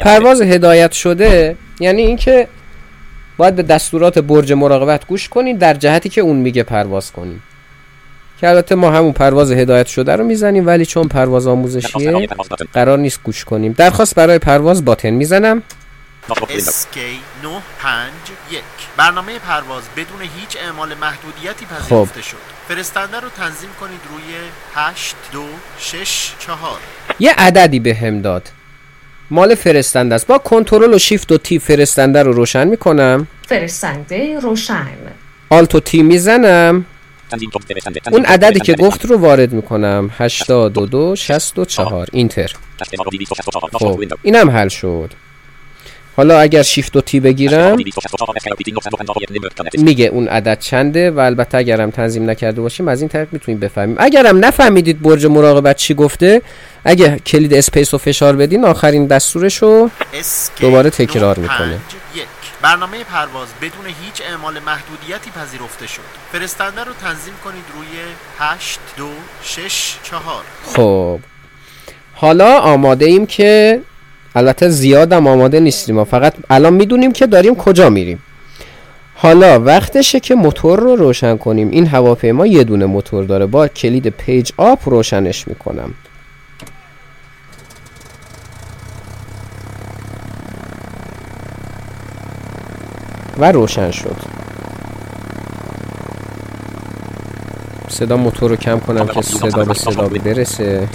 پرواز هدایت شده یعنی اینکه باید به دستورات برج مراقبت گوش کنین در جهتی که اون میگه پرواز کنین. که البته ما همون پرواز هدایت شده رو می‌زنیم ولی چون پرواز آموزشیه قرار نیست گوش کنیم. درخواست برای پرواز باتن می‌زنم. SK951 برنامه پرواز بدون هیچ اعمال محدودیتی پذیرفته شد. فرستنده رو تنظیم کنید روی 8 2 6 4 یه عددی به هم داد. مال فرستنده است. با کنترل و شیفت و تی فرستنده رو روشن می‌کنم. فرستنده روشن. آلت و تی می‌زنم. اون عددی که گفت رو وارد می‌کنم. 82 64 اینتر. دسته ما رو 264 خب اینم حل شد. حالا اگر شیفت و تی بگیرم 264 اسکیل 951 نمبر کانکت میگه اون عدد چنده و البته اگرم تنظیم نکرده باشیم از این طریق می‌تونیم بفهمیم اگرم نفهمیدید برج مراقبت چی گفته اگه کلید اسپیس رو فشار بدین آخرین دستورش رو دوباره تکرار 951. می‌کنه. برنامه پرواز بدون هیچ اعمال محدودیتی پذیرفته شد فرستنده رو تنظیم کنید روی 8 2 6 4 خب حالا آماده ایم که البته زیادم آماده نیستیم ما فقط الان می‌دونیم که داریم کجا میریم. حالا وقتشه که موتور رو روشن کنیم. این هواپیما یه دونه موتور داره. با کلید پیج آپ روشنش می‌کنم. و روشن شد. صدا موتور رو کم کنم که صدا به صدا برسه.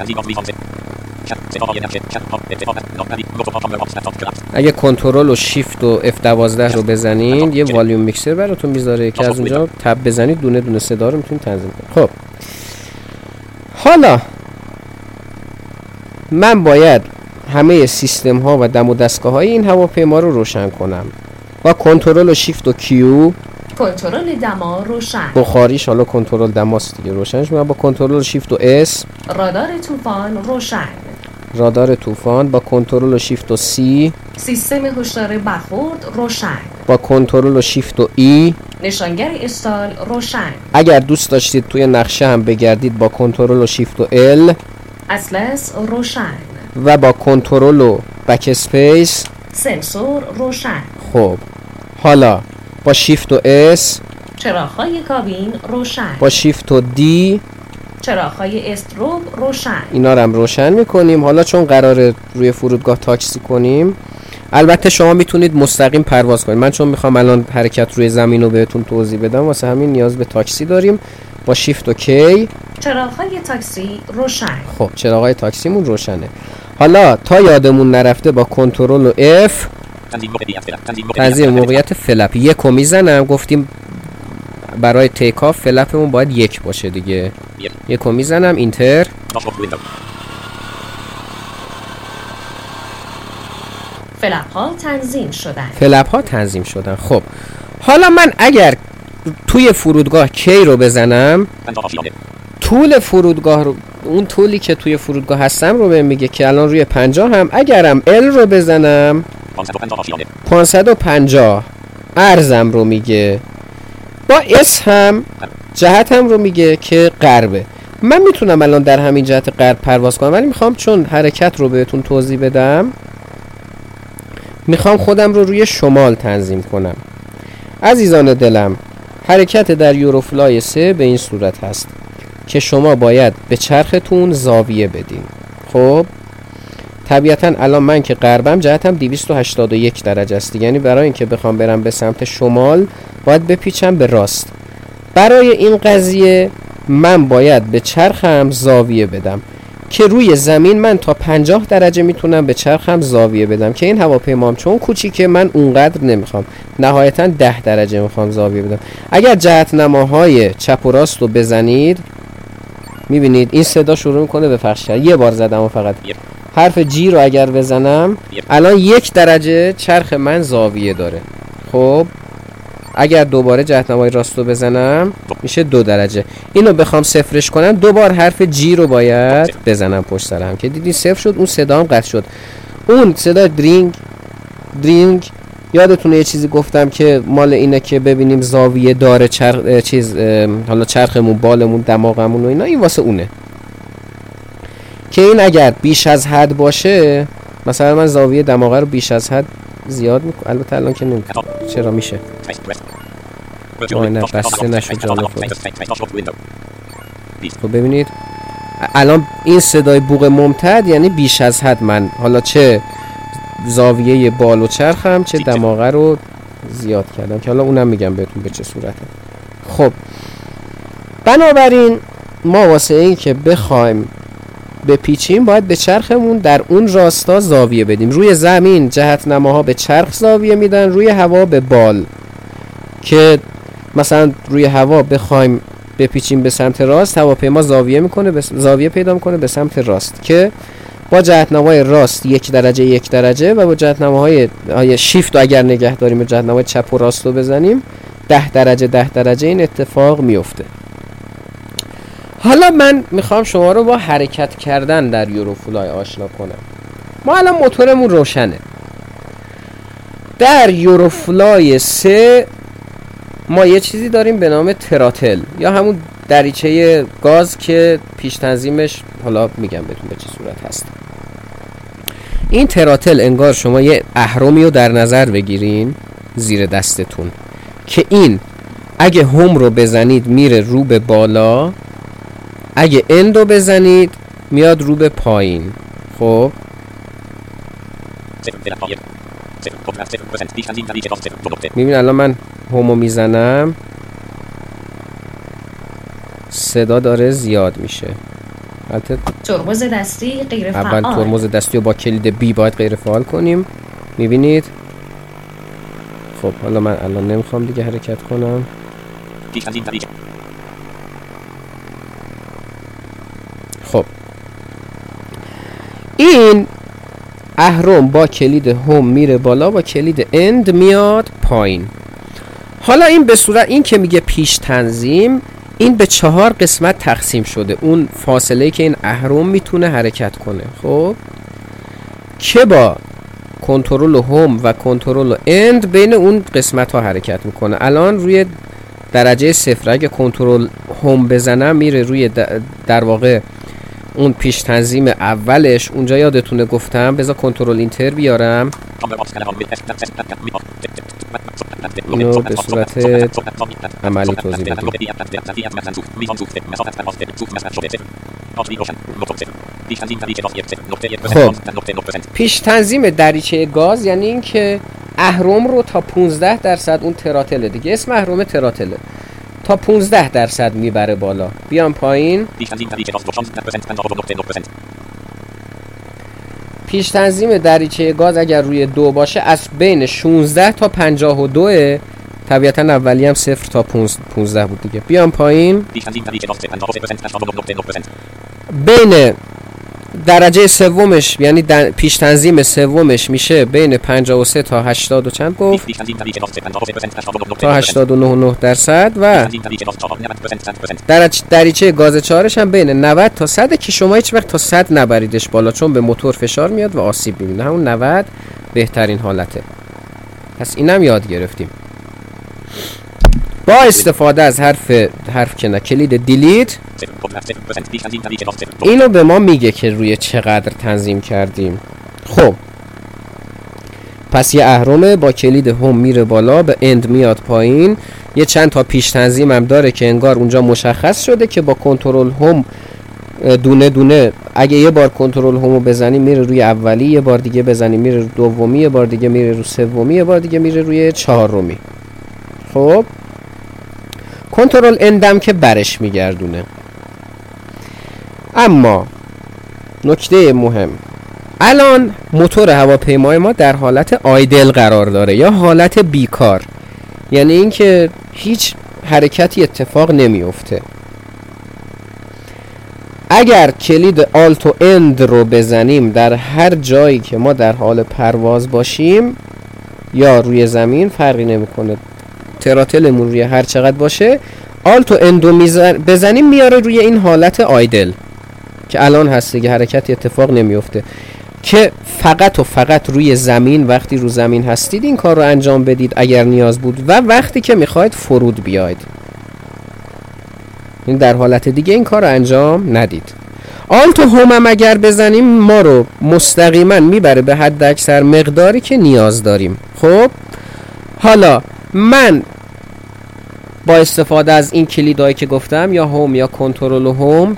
اگه کنترل و شیفت و F12 رو بزنید یه volume mixer براتون می‌ذاره که از اونجا tab بزنید دونه دونه صدا رو می‌تونید تنظیم کنید. خب. حالا من باید همه سیستم ها و دم و دستگاه های این هواپیما رو روشن کنم با کنترل و شیفت و Q کنترل دما روشن. بخاریش حالا کنترل دماست دیگه روشنش می‌کنم. با کنترل و شیفت و S رادار طوفان روشن. رادار طوفان با کنترل و شیفت و C. سیستم هشدار برخورد روشن. با کنترل و شیفت و E. نشانگر stall روشن. اگر دوست داشتید توی نقشه هم بگردید با کنترل و شیفت و L. اطلس روشن. و با کنترل و backspace سنسور روشن. خب. حالا با شیفت و S. چراغهای کابین روشن. با شیفت و D. چراغهای strobe روشن. اینا رو هم روشن می‌کنیم. حالا چون قراره روی فرودگاه تاکسی کنیم البته شما می‌تونید مستقیم پرواز کنید. من چون می‌خوام الان حرکت روی زمین رو بهتون توضیح بدم واسه همین نیاز به تاکسی داریم. با شیفت و K. چراغهای تاکسی روشن. خب چراغای تاکسیمون روشنه. حالا تا یادمون نرفته با کنترل و F تنظیم موقعیت flap. تنظیم تنظیم موقعیت موقعیت flap. یک رو می‌زنم. گفتیم برای take off flap مون باید یک باشه دیگه. یک. یک رو می‌زنم enter. flap ها تنظیم شدن. flap ها تنظیم شدن. خب. حالا من اگر توی فرودگاه K رو بزنم طول فرودگاه رو اون طولی که توی فرودگاه هستم رو بهم میگه که الان روی 50 هم. اگرم L رو بزنم 550 آشیانه 550 ارزم رو میگه. با اس هم. جهت هم رو میگه که غربه. من می‌تونم الان در همین جهت غرب پرواز کنم ولی می‌خوام چون حرکت رو بهتون توضیح بدم می‌خوام خودم رو روی شمال تنظیم کنم. عزیزان دلم حرکت در یوروفلای 3 به این صورت هست که شما باید به چرختون زاویه بدین. خب؟ طبیعتا الان من که غربم جهتم 281 درجه است. یعنی برای اینکه بخوام برم به سمت شمال باید بپیچم به راست. برای این قضیه من باید به چرخم زاویه بدم که روی زمین من تا 50 درجه می‌تونم به چرخم زاویه بدم که این هواپیمام چون کوچیکه من اونقدر نمی‌خوام. نهایتا 10 درجه می‌خوام زاویه بدم. اگر جهت نماهای چپ و راست رو بزنید می‌بینید این صدا شروع می‌کنه به پخش یه بار زدم و فقط. حرف جی رو اگر بزنم. الان یک درجه چرخ من زاویه داره. خب اگر دوباره جهتنمای راست رو بزنم میشه دو درجه. اینو بخوام صفرش کنم دو بار حرف جی رو باید بزنم پشت سر هم. که دیدی صفر شد اون صدا هم قطع شد. اون صدا درینگ درینگ یادتونه یه چیزی گفتم که مال اینه که ببینیم زاویه داره چرخ چیز حالا چرخمون بالمون دماغمون و اینا این واسه اونه. که این اگر بیش از حد باشه مثلا من زاویه دماغه رو بیش از حد زیاد می‌کنم. البته الان که نمی‌کنم. چرا میشه؟ آه، نه، بسته نشد جالب. خب ببینید الان این صدای بوق ممتد یعنی بیش از حد من. حالا چه زاویه بال و چرخم چه دماغه رو زیاد کردم که حالا اونم میگم بهتون به چه صورته. خب بنابراین ما واسه این که بخوایم بپیچیم باید به چرخمون در اون راستا زاویه بدیم. روی زمین جهت نماها به چرخ زاویه میدن روی هوا به بال. که مثلا روی هوا بخوایم بپیچیم به سمت راست هواپیما زاویه می‌کنه به زاویه پیدا می‌کنه به سمت راست. که با جهتنمای راست یک درجه یک درجه و با جهتنماهای های شیفت اگر نگه داریم جهتنمای چپ و راست رو بزنیم ده درجه ده درجه این اتفاق میفته حالا من می‌خوام شما رو با حرکت کردن در یوروفلای آشنا کنم. ما الان موتورمون روشنه. در یوروفلای 3 ما یه چیزی داریم به نام تراتل یا همون دریچه گاز که پیش تنظیمش حالا میگم بهتون به چه صورت هست. این تراتل انگار شما یه اهرمی رو در نظر بگیرین زیر دستتون که این اگه هم رو بزنید میره رو به بالا اگه اند رو بزنید میاد رو به پایین. خب؟ میبین الان من همو می‌زنم؟ صدا داره زیاد میشه. البته ترمز دستی غیر اول فعال ترمز دستی رو با کلید بی باید غیر فعال کنیم. می‌بینید؟ خب حالا من الان نمی‌خوام دیگه حرکت کنم خب این اهرم با کلید هم میره بالا با کلید اند میاد پایین. حالا این به صورت این که میگه پیش تنظیم این به چهار قسمت تقسیم شده. اون فاصله که این اهرم می‌تونه حرکت کنه. خب؟ که با کنترل هم و کنترل اند بین اون قسمت ها حرکت می‌کنه. الان روی درجه صفر اگه کنترل هم بزنم میره روی در واقع اون پیش تنظیم اولش اونجا یادتونه گفتم. بذار کنترل اینتر بیارم. اینو به صورت عملی توضیح بدیم. پیش تنظیم دریچه گاز یعنی اینکه اهرم رو تا 15 درصد اون تراتله دیگه. اسم اهرم تراتله. تا 15 درصد می‌بره بالا. بیام پایین. پیش تنظیم دریچه گاز اگر روی دو باشه از بین 16 تا 52 طبیعتا اولی هم صفر تا 15 بود دیگه. بیام پایین. بین درجه سومش یعنی در- پیش تنظیم سومش میشه بین 53 تا 80 و چند؟ گفت. تا 89 درصد و درج دریچه گاز چهارش هم بین 90 تا 100 که شما هیچ وقت تا 100 نبریدش بالا چون به موتور فشار میاد و آسیب می‌بینه. همون 90 بهترین حالته. پس اینم یاد گرفتیم. با استفاده از حرف حرف که کلید دیلیت اینو به ما میگه که روی چقدر تنظیم کردیم. خب. پس یه اهرمه با کلید هم میره بالا به اند میاد پایین. یه چند تا پیش تنظیم هم داره که انگار اونجا مشخص شده که با کنترل هم دونه دونه اگه یه بار کنترل همو بزنی میره روی اولی یه بار دیگه بزنی میره دومی یه بار دیگه میره رو سومی یه بار دیگه میره روی چهارمی. خب. کنترل اندم که برش میگردونه. اما نکته مهم الان موتور هواپیمای ما در حالت آیدل قرار داره یا حالت بیکار. یعنی اینکه هیچ حرکتی اتفاق نمیفته اگر کلید آلت و اند رو بزنیم در هر جایی که ما در حال پرواز باشیم یا روی زمین فرقی نمی‌کنه. تراتلمون روی هر چقدر باشه آلت و اندو بزنیم میاره روی این حالت آیدل که الان هست دیگه حرکتی اتفاق نمیفته. که فقط و فقط روی زمین وقتی رو زمین هستید این کار رو انجام بدید اگر نیاز بود و وقتی که می‌خواید فرود بیاید. این در حالت دیگه این کار رو انجام ندید. آلت و هم اگر بزنیم ما رو مستقیما می‌بره به حد اکثر مقداری که نیاز داریم. خب؟ حالا من با استفاده از این کلیدهایی که گفتم یا هوم یا کنترل هوم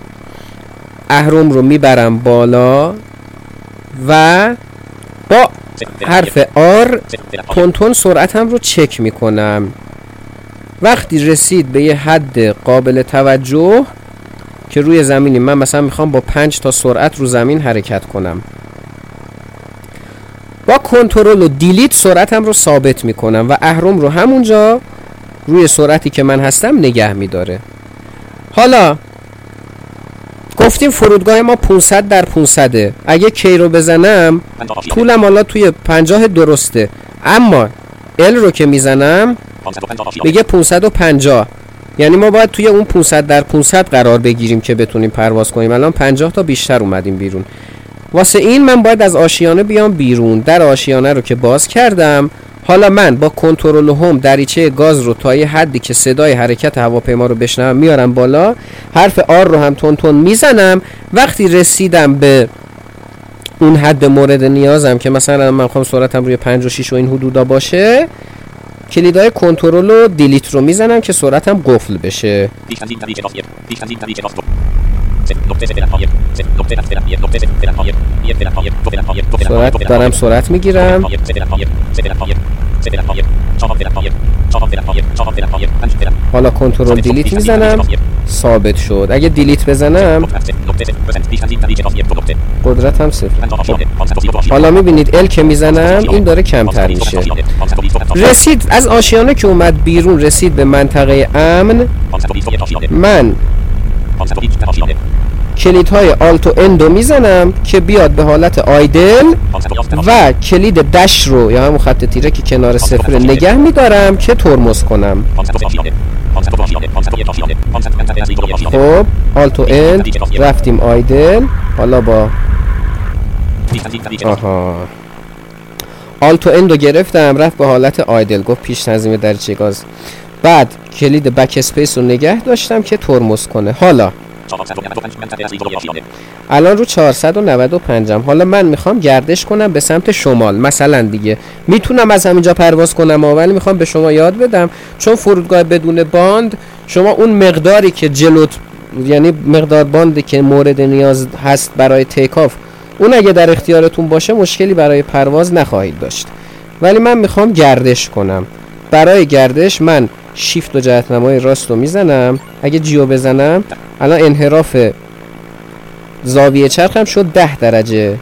اهرم رو می‌برم بالا و با حرف آر کنتون سرعتم رو چک می‌کنم. وقتی رسید به یه حد قابل توجه که روی زمینی من مثلا می‌خوام با پنج تا سرعت رو زمین حرکت کنم. با کنترل و دیلیت سرعتم رو ثابت می‌کنم و اهرم رو همونجا روی سرعتی که من هستم نگه میداره. حالا گفتیم فرودگاه ما 500 در 500 اگه کی رو بزنم طولم حالا توی 50 درسته. اما ال رو که می‌زنم میگه 550 یعنی ما باید توی اون 500 در 500 قرار بگیریم که بتونیم پرواز کنیم. الان 50 تا بیشتر اومدیم بیرون. واسه این من باید از آشیانه بیام بیرون. در آشیانه رو که باز کردم حالا من با کنترل هم دریچه گاز رو تا یه حدی که صدای حرکت هواپیما رو بشنوم میارم بالا. حرف آر رو هم تون تون می‌زنم. وقتی رسیدم به اون حد مورد نیازم که مثلا من خواهم سرعتم روی 5 و 6 و این حدودا باشه کلیدای کنترل و دیلیت رو می‌زنم که سرعتم قفل بشه. سرعت دارم سرعت می‌گیرم. حالا کنترل دیلیت می‌زنم. ثابت شد. اگه دیلیت بزنم. قدرتم صفر. حالا می‌بینید ال که می‌زنم این داره کمتر میشه. رسید. از آشیانه که اومد بیرون رسید به منطقه امن. من کلید های alt و end و می‌زنم که بیاد به حالت idle و کلید dash رو یا همون خط تیره که کنار صفر نگه میدارم که ترمز کنم. خب alt و end رفتیم idle. حالا با آها. alt و end گرفتم رفت به حالت idle. گفت پیش تنظیم دریچه گاز. بعد کلید backspace رو نگه داشتم که ترمز کنه. حالا. الان رو 495 م حالا من می‌خوام گردش کنم به سمت شمال. مثلا دیگه. می‌تونم از همینجا پرواز کنم ولی می‌خوام به شما یاد بدم. چون فرودگاه بدون باند شما اون مقداری که جلوت یعنی مقدار باندی که مورد نیاز هست برای take off اون اگه در اختیارتون باشه مشکلی برای پرواز نخواهید داشت. ولی من می‌خوام گردش کنم. برای گردش من شیفت و جهت نمای راست رو می‌زنم. اگه جیو بزنم الان انحراف زاویه چرخم شد ده درجه.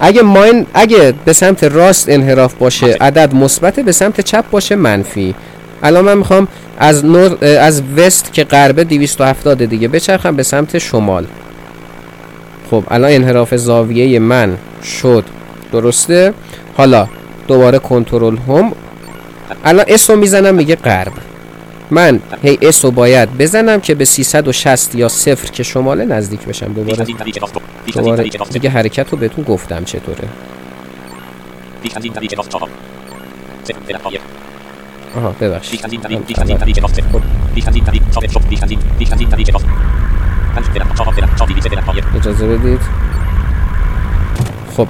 اگه ماین اگه به سمت راست انحراف باشه عدد مثبت به سمت چپ باشه منفی. الان من می‌خوام از نور از وست که غربه 270 دیگه بچرخم به سمت شمال. خب الان انحراف زاویه من شد. درسته؟ حالا دوباره کنترل هم الان اسو می‌زنم میگه غرب. من هی اسو باید بزنم که به 360 یا صفر که شماله نزدیک بشم. دوباره دوباره دیگه حرکت رو بهتون گفتم چطوره. آها ببخشید. اجازه بدید؟ خب.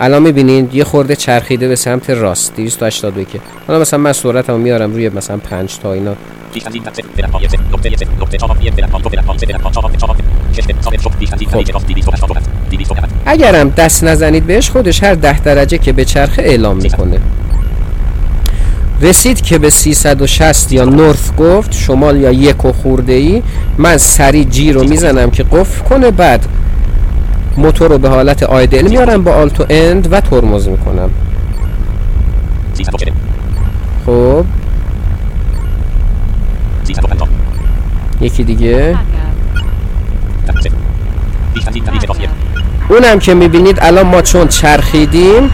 الان می‌بینید یه خورده چرخیده به سمت راست 281 حالا مثلا من سرعتمو میارم روی مثلا 5 تا اینا. خب. اگرم دست نزنید بهش خودش هر ده درجه که به چرخه اعلام می‌کنه. رسید که به 360 یا نورث گفت شمال یا یک و خورده ای من سری جی رو می‌زنم که قفل کنه بعد موتور رو به حالت آیدل میارم با آلتو اند و ترمز می‌کنم. خب. یکی دیگه. اونم که می‌بینید الان ما چون چرخیدیم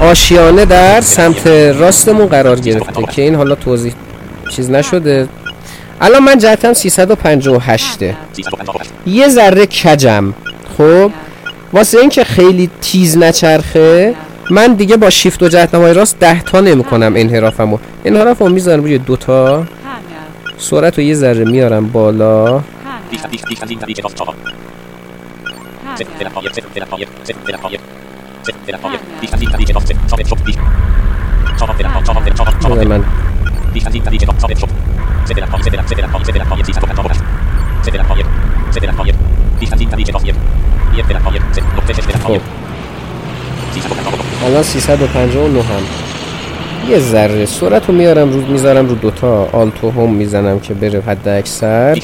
آشیانه در سمت راستمون قرار گرفته که این حالا توضیح چیز نشده. الان من جهتم 358 یه ذره کجم. خب. واسه اینکه خیلی تیز نچرخه من دیگه با شیفت و جهت نمای راست ده تا نمی کنم انحرافمو. انحرافمو می‌ذارم روی دوتا سرعت رو یه ذره میارم بالا. من الان 359 هم یه ذره سرعت رو میارم رو می‌ذارم رو دوتا آلتو هم می‌زنم که بره حد اکثر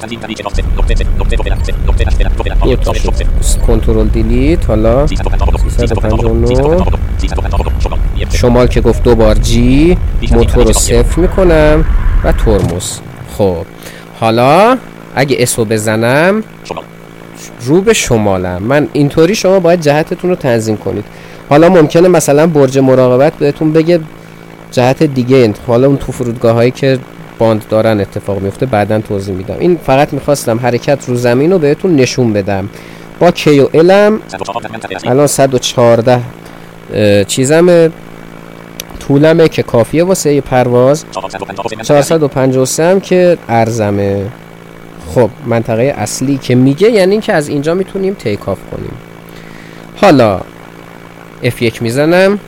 کنترل دیلیت حالا 359 شمال که گفت دو بار جی موتور رو صفر می‌کنم و ترمز خب حالا اگه اسو بزنم شمال. رو به شمالم. من اینطوری شما باید جهتتون رو تنظیم کنید. حالا ممکنه مثلا برج مراقبت بهتون بگه جهت دیگه انت حالا اون تو فرودگاه هایی که باند دارن اتفاق میفته بعدا توضیح میدم. این فقط می‌خواستم حرکت رو زمین رو بهتون نشون بدم. با کی و الم 104 در منطقه اصلی الان 114 اه، چیزمه. طولمه که کافیه واسه یه پرواز. 453 453 هم که عرضمه. خب منطقه اصلی که میگه یعنی که از اینجا می‌تونیم take off کنیم. حالا F1 می‌زنم.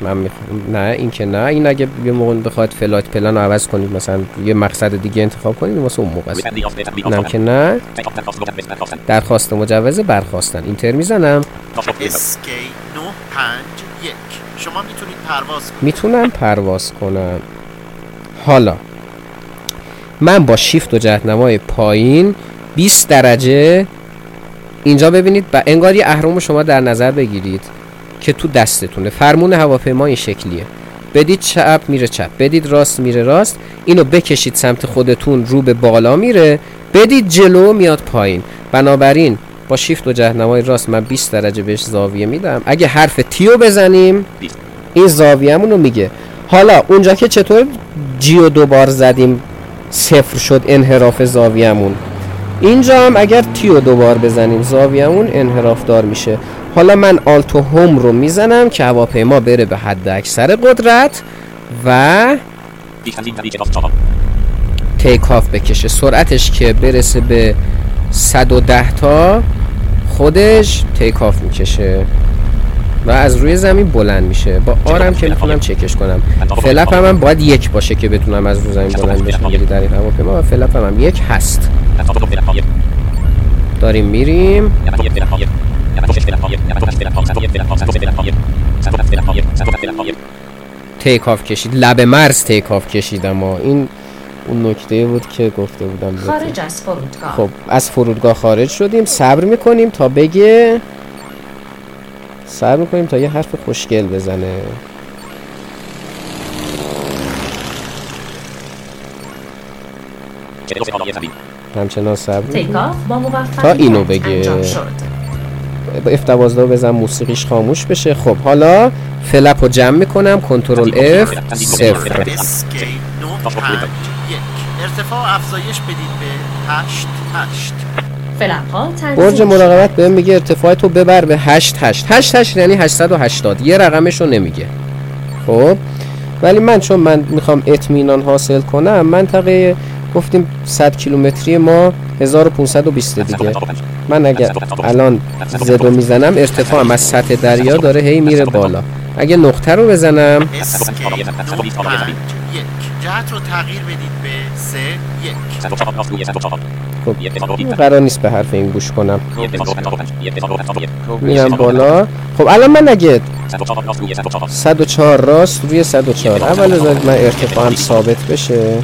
من می‌خوام نه این که نه. این اگه یه موقع بخواد flight plan رو عوض کنید مثلا یه مقصد دیگه انتخاب کنید واسه اون موقع است. بیکارن که نه. درخواست مجوز برخواستن. اینتر می‌زنم. داشت رو اسکی 951 شما می‌تونید پرواز کنید. می‌تونم پرواز کنم. حالا من با شیفت و جهتنمای پایین 20 درجه اینجا ببینید و انگار یه اهرم شما در نظر بگیرید که تو دستتونه. فرمون هواپیما این شکلیه. بدید چپ میره چپ. بدید راست میره راست. اینو بکشید سمت خودتون رو به بالا میره. بدید جلو میاد پایین. بنابراین با شیفت و جهتنمای راست من 20 درجه بهش زاویه میدم. اگه حرف تیو بزنیم این زاویه‌مون رو میگه. حالا اونجا که چطور جیو دوبار زدیم صفر شد انحراف زاویه‌مون. اینجا هم اگر تیو دوبار بزنیم زاویه‌مون انحراف دار میشه. حالا من آلتو هوم رو می‌زنم که هواپیما بره به حد اکثر قدرت و take off بکشه. سرعتش که برسه به 110 تا خودش take off می‌کشه. و از روی زمین بلند میشه. با R م که می‌تونم چکش کنم. flap هم, هم باید یک باشه که بتونم از روی زمین بلند بشم. ولی در این هواپیما و flap هم, هم یک هست. داریم میریم. take off کشید. لب مرز take off کشیدم. و این اون نکته بود که گفته بودم. خارج از فرودگاه. خب از فرودگاه خارج شدیم. صبر می‌کنیم تا بگه صبر می‌کنیم تا یه حرف خوشگل بزنه. همچنان صبر موفقیت تا اینو بگه. با F12 بزن موسیقیش خاموش بشه. خب حالا فلپ رو جمع می‌کنم کنترل F صفر. 951 ارتفاع افزایش بدید به 8 8 تنظیم برج. مراقبت بهم میگه ارتفاع تو ببر به 8 8 8 8 یعنی 880 یه رقمش رو نمیگه. خب؟ ولی من چون من می‌خوام اطمینان حاصل کنم منطقه گفتیم 100 کیلومتری ما 1520 دیگه. من اگر الان زدو می‌زنم ارتفاعم از سطح دریا داره هی میره بالا. اگه نقطه رو بزنم. اسکی 951 جهت رو تغییر بدید به 3 1 خب قرار نیست به حرف این گوش کنم. میرم بالا. خب الان من اگه صد و چهار راست روی صد و چهار. 104 راست روی 104 اول بذارید من ارتفاعم ثابت بشه.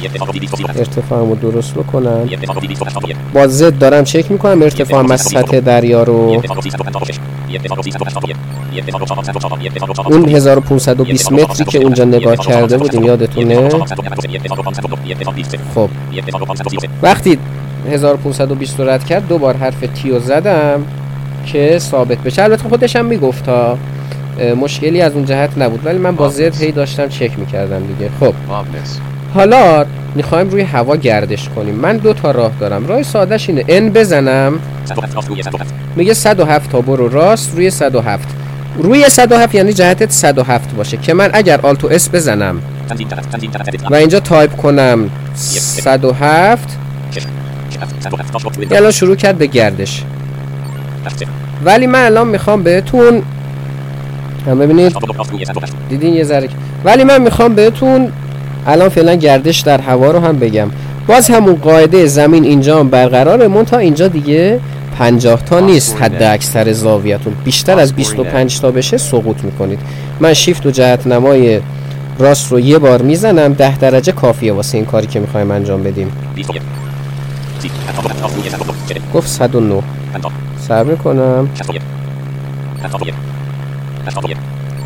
ارتفاعم رو درست بکنم. با زد دارم چک می‌کنم. ارتفاعم از سطح دریا رو. اون 1520 متری که اونجا نگاه کرده بودیم یادتونه؟ خب. وقتی 1520 رو رد کرد دوبار حرف تی رو زدم که ثابت بشه. البته خودش هم می‌گفت تا اه، مشکلی از اون جهت نبود ولی من با زد هی داشتم چک می‌کردم دیگه. خب. حالا می‌خوایم روی هوا گردش کنیم. من دو تا راه دارم. راه سادهش اینه. N بزنم. میگه 107 تا برو. راست روی 107 روی 107 یعنی جهتت 107 باشه که من اگر alt و S بزنم و اینجا تایپ کنم 107 الان شروع کرد به گردش. ولی من الان می‌خوام بهتون هم ببینید. دیدین یه ذره ولی من می‌خوام بهتون الان فعلا گردش در هوا رو هم بگم. باز همون قاعده زمین اینجا هم برقراره. مون تا اینجا دیگه 50 تا نیست. حد اکثر زاویتون. بیشتر از 25 تا بشه سقوط می‌کنید. من شیفت و جهت نمای راست رو یه بار می‌زنم 10 درجه کافیه واسه این کاری که می‌خوایم انجام بدیم. گفت 109 صبر کنم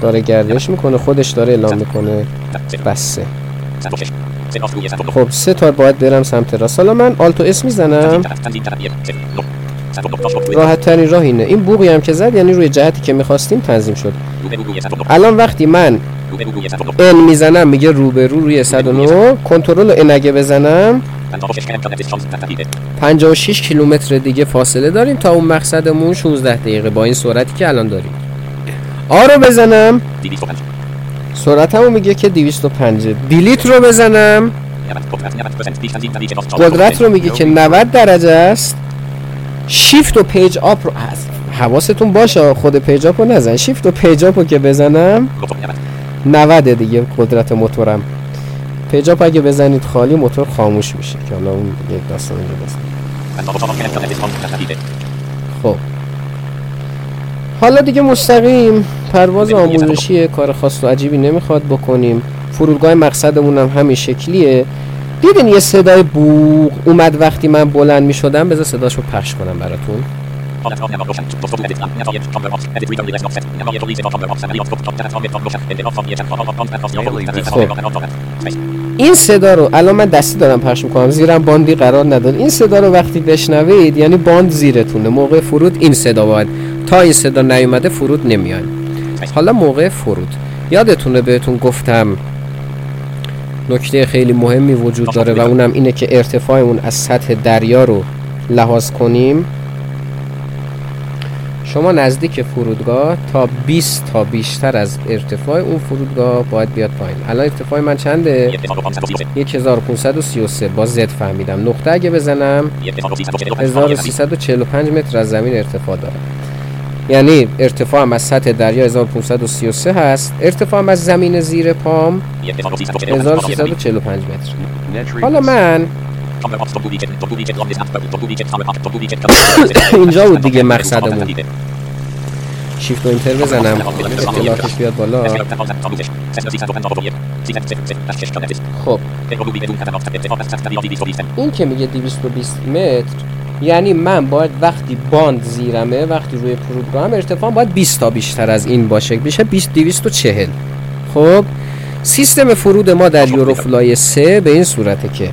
داره گردش می‌کنه خودش داره اعلام می‌کنه. بسه. خب سه تا باید برم سمت راست. حالا من آلتو اس می‌زنم. راحت ترین راه اینه. این بوقی هم که زد یعنی روی جهتی که می‌خواستیم تنظیم شد. الان وقتی من ان می‌زنم میگه روبرو روی 109 کنترل ان اگه بزنم 56 امکانات شانس تهدید 56 کیلومتر دیگه فاصله داریم تا اون مقصدمون 16 دقیقه. با این سرعتی که الان داریم. آ رو بزنم. 205 سرعتمو میگه که 205 دیلیت رو بزنم. 90 قدرت 90% بیش تنظیم طریق راست قدرت رو میگه که 90 درجه است. شیفت و پیج آپ رو هست حواستون باشه خود پیج آپ رو نزن. شیفت و پیج آپ رو که بزنم گفتم 90 90 دیگه قدرت موتورم. پیج آپ اگه بزنید خالی موتور خاموش میشه که حالا اون یک داستان دیگه است. 54 امکانات شانس تهدید خب. حالا دیگه مستقیم پرواز آموزشی کار خاص و عجیبی نمی‌خواد بکنیم. فرودگاه مقصدمون هم همین شکلیه. دیدین یه صدای بوغ اومد وقتی من بلند می‌شدم؟ بذار صداشو پخش کنم براتون. آن این صدا رو الان من دستی دارم پخش می‌کنم. زیرم باندی قرار نداد. این صدا رو وقتی بشنوید یعنی باند زیرتونه. موقع فرود این صدا باید. تا این صدا نیومده فرود نمیان حالا موقع فرود. یادتونه بهتون گفتم نکته خیلی مهمی وجود داره و اونم اینه که ارتفاعمون از سطح دریا رو لحاظ کنیم. شما نزدیک فرودگاه تا 20 تا بیشتر از ارتفاع اون فرودگاه باید بیاد پایین. الان ارتفاع من چنده؟ 1533 با زد فهمیدم. نقطه اگه بزنم 1345 متر از زمین ارتفاع داره. یعنی ارتفاع از سطح دریا 1533 هست. ارتفاع از زمین زیر پام 1345 متر. حالا من اینجا بود دیگه مقصدمون. شیفت و اینتر بزنم. اطلاعاتش بیاد بالا. خب. این که میگه 220 متر یعنی من باید وقتی باند زیرمه وقتی روی فرودگاهم ارتفاع باید 20 تا بیشتر از این باشه. میشه 20 240 خب سیستم فرود ما در یوروفلای 3 به این صورته که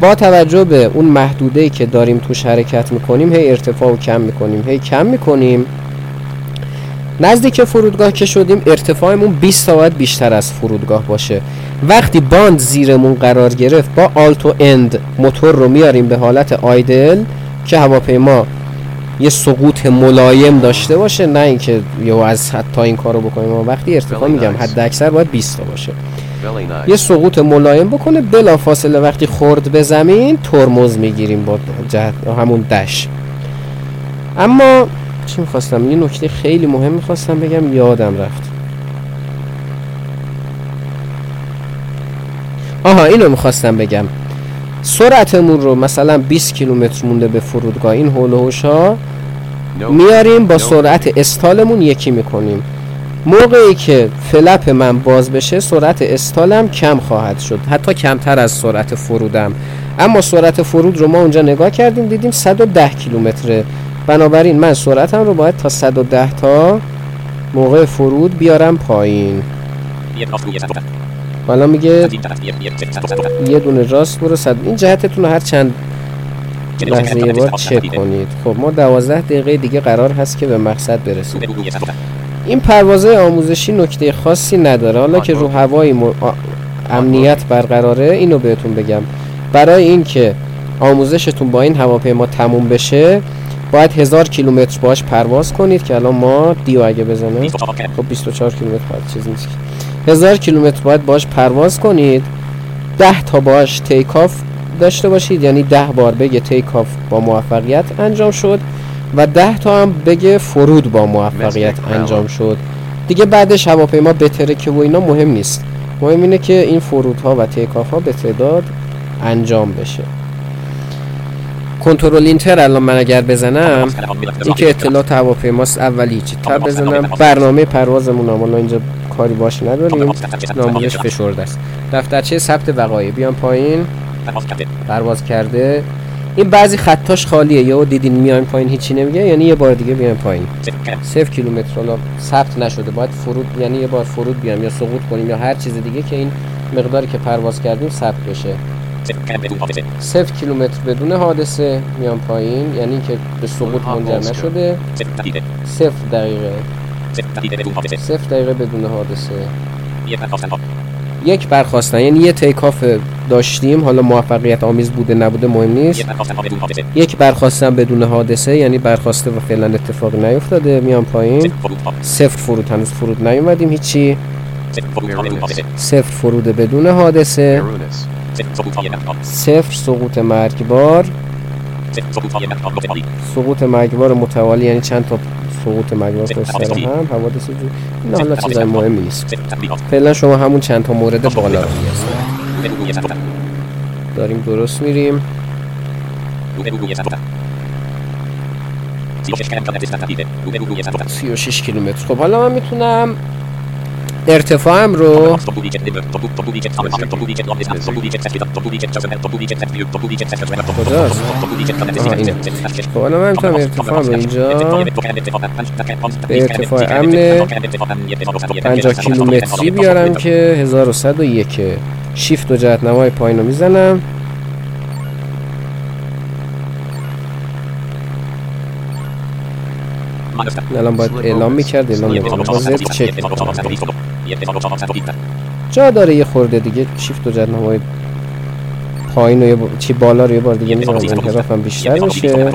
با توجه به اون محدوده که داریم توش حرکت می‌کنیم هی ارتفاع رو کم می‌کنیم. هی کم می‌کنیم. نزدیک فرودگاه که شدیم ارتفاعمون 20 تا باید بیشتر از فرودگاه باشه. وقتی باند زیرمون قرار گرفت با آلتو اند موتور رو میاریم به حالت آیدل که هواپیما یه سقوط ملایم داشته باشه نه اینکه یه از حتی این کارو بکنیم. اما وقتی ارتفاع میگم حد اکثر باید 20 تا باشه. یه سقوط ملایم بکنه بلا فاصله وقتی خورد به زمین ترمز می‌گیریم با جهت همون دش. اما چی می‌خواستم؟ یه نکته خیلی مهم می‌خواستم بگم یادم رفت. آها اینو می‌خواستم بگم. سرعتمون رو مثلا 20 کیلومتر مونده به فرودگاه این هول و هوش ها. میاریم با سرعت استالمون یکی می‌کنیم. موقعی که فلپ من باز بشه سرعت استالم کم خواهد شد. حتی کمتر از سرعت فرودم. اما سرعت فرود رو ما اونجا نگاه کردیم دیدیم 110 کیلومتره بنابراین من سرعتم رو باید تا 110 تا موقع فرود بیارم پایین. حالا میگه یه دونه راست برو صد. این جهتتون رو هر چند لحظه یه بار چک کنید. خب ما 12 دقیقه دیگه قرار هست که به مقصد برسیم. این پروازه آموزشی نکته خاصی نداره. حالا که رو هوایی م... امنیت برقراره اینو بهتون بگم. برای اینکه آموزشتون با این هواپیما تموم بشه باید هزار کیلومتر باش پرواز کنید که الان ما دیو اگه بزنه. خب 24 کیلومتر باید چیزی نیست. هزار کیلومتر باید باش پرواز کنید. ده تا باش take off داشته باشید. یعنی ده بار بگه take off با موفقیت انجام شد و ده تا هم بگه فرود با موفقیت انجام شد. دیگه بعدش هواپیما بترکه و اینا مهم نیست. مهم اینه که این فرودها و take off ها به تعداد انجام بشه. control enter الان من اگر بزنم این که اطلاعات هواپیماست اولی هیچی تب بزنم برنامه پروازمون هم اینجا کاری باش نداریم. ناموزش فشرده است. دفترچه ثبت وقایع بیام پایین. پرواز کرده. این بعضی خطاش خالیه یا دیدین میایم پایین هیچی نمیگه یعنی یه بار دیگه بیایم پایین. صفر کیلومتر حالا ثبت نشده باید فرود یعنی یه بار فرود بیام یا سقوط کنیم یا هر چیز دیگه که این مقداری که پرواز کردیم ثبت بشه. صفر کیلومتر بدون حادثه میام پایین یعنی که به سقوط منجر نشده. صفر دقیقه. صفر دقیقه بدون حادثه. یک برخواستن یعنی یه تیکاف داشتیم. حالا موفقیت آمیز بوده نبوده مهم نیست. یک برخواستن بدون حادثه یعنی برخواسته و فعلا اتفاقی نیفتاده. میام پایین. صفر فرود هنوز فرود نیومدیم هیچی. صفر فرود بدون حادثه. صفر سقوط مرگبار. سقوط مرگبار متوالی یعنی چند تا سقوط مرگبار پشت هم حوادث جو نه حالا چیزای مهمی نیست. فعلا شما همون چند تا مورد بالا رو داریم درست میریم. سی و شش کم کم دستن تبلیغه رو به روی سر بودن 36 کیلومتر. خب حالا من می‌تونم ارتفاعم رو کجاست؟ خب حالا من می‌تونم ارتفاعم رو اینجا به ارتفاع امن 50 کیلومتری بیارم که 1101 شیفت و جهت نمای پایین رو می‌زنم الان باید اعلام می‌کرد اعلام زد چک جا داره یه خورده دیگه شیفت و جهت نمای پایین و یه با- چی بالا رو یه بار دیگه می‌زنم انحرافم بیشتر بشه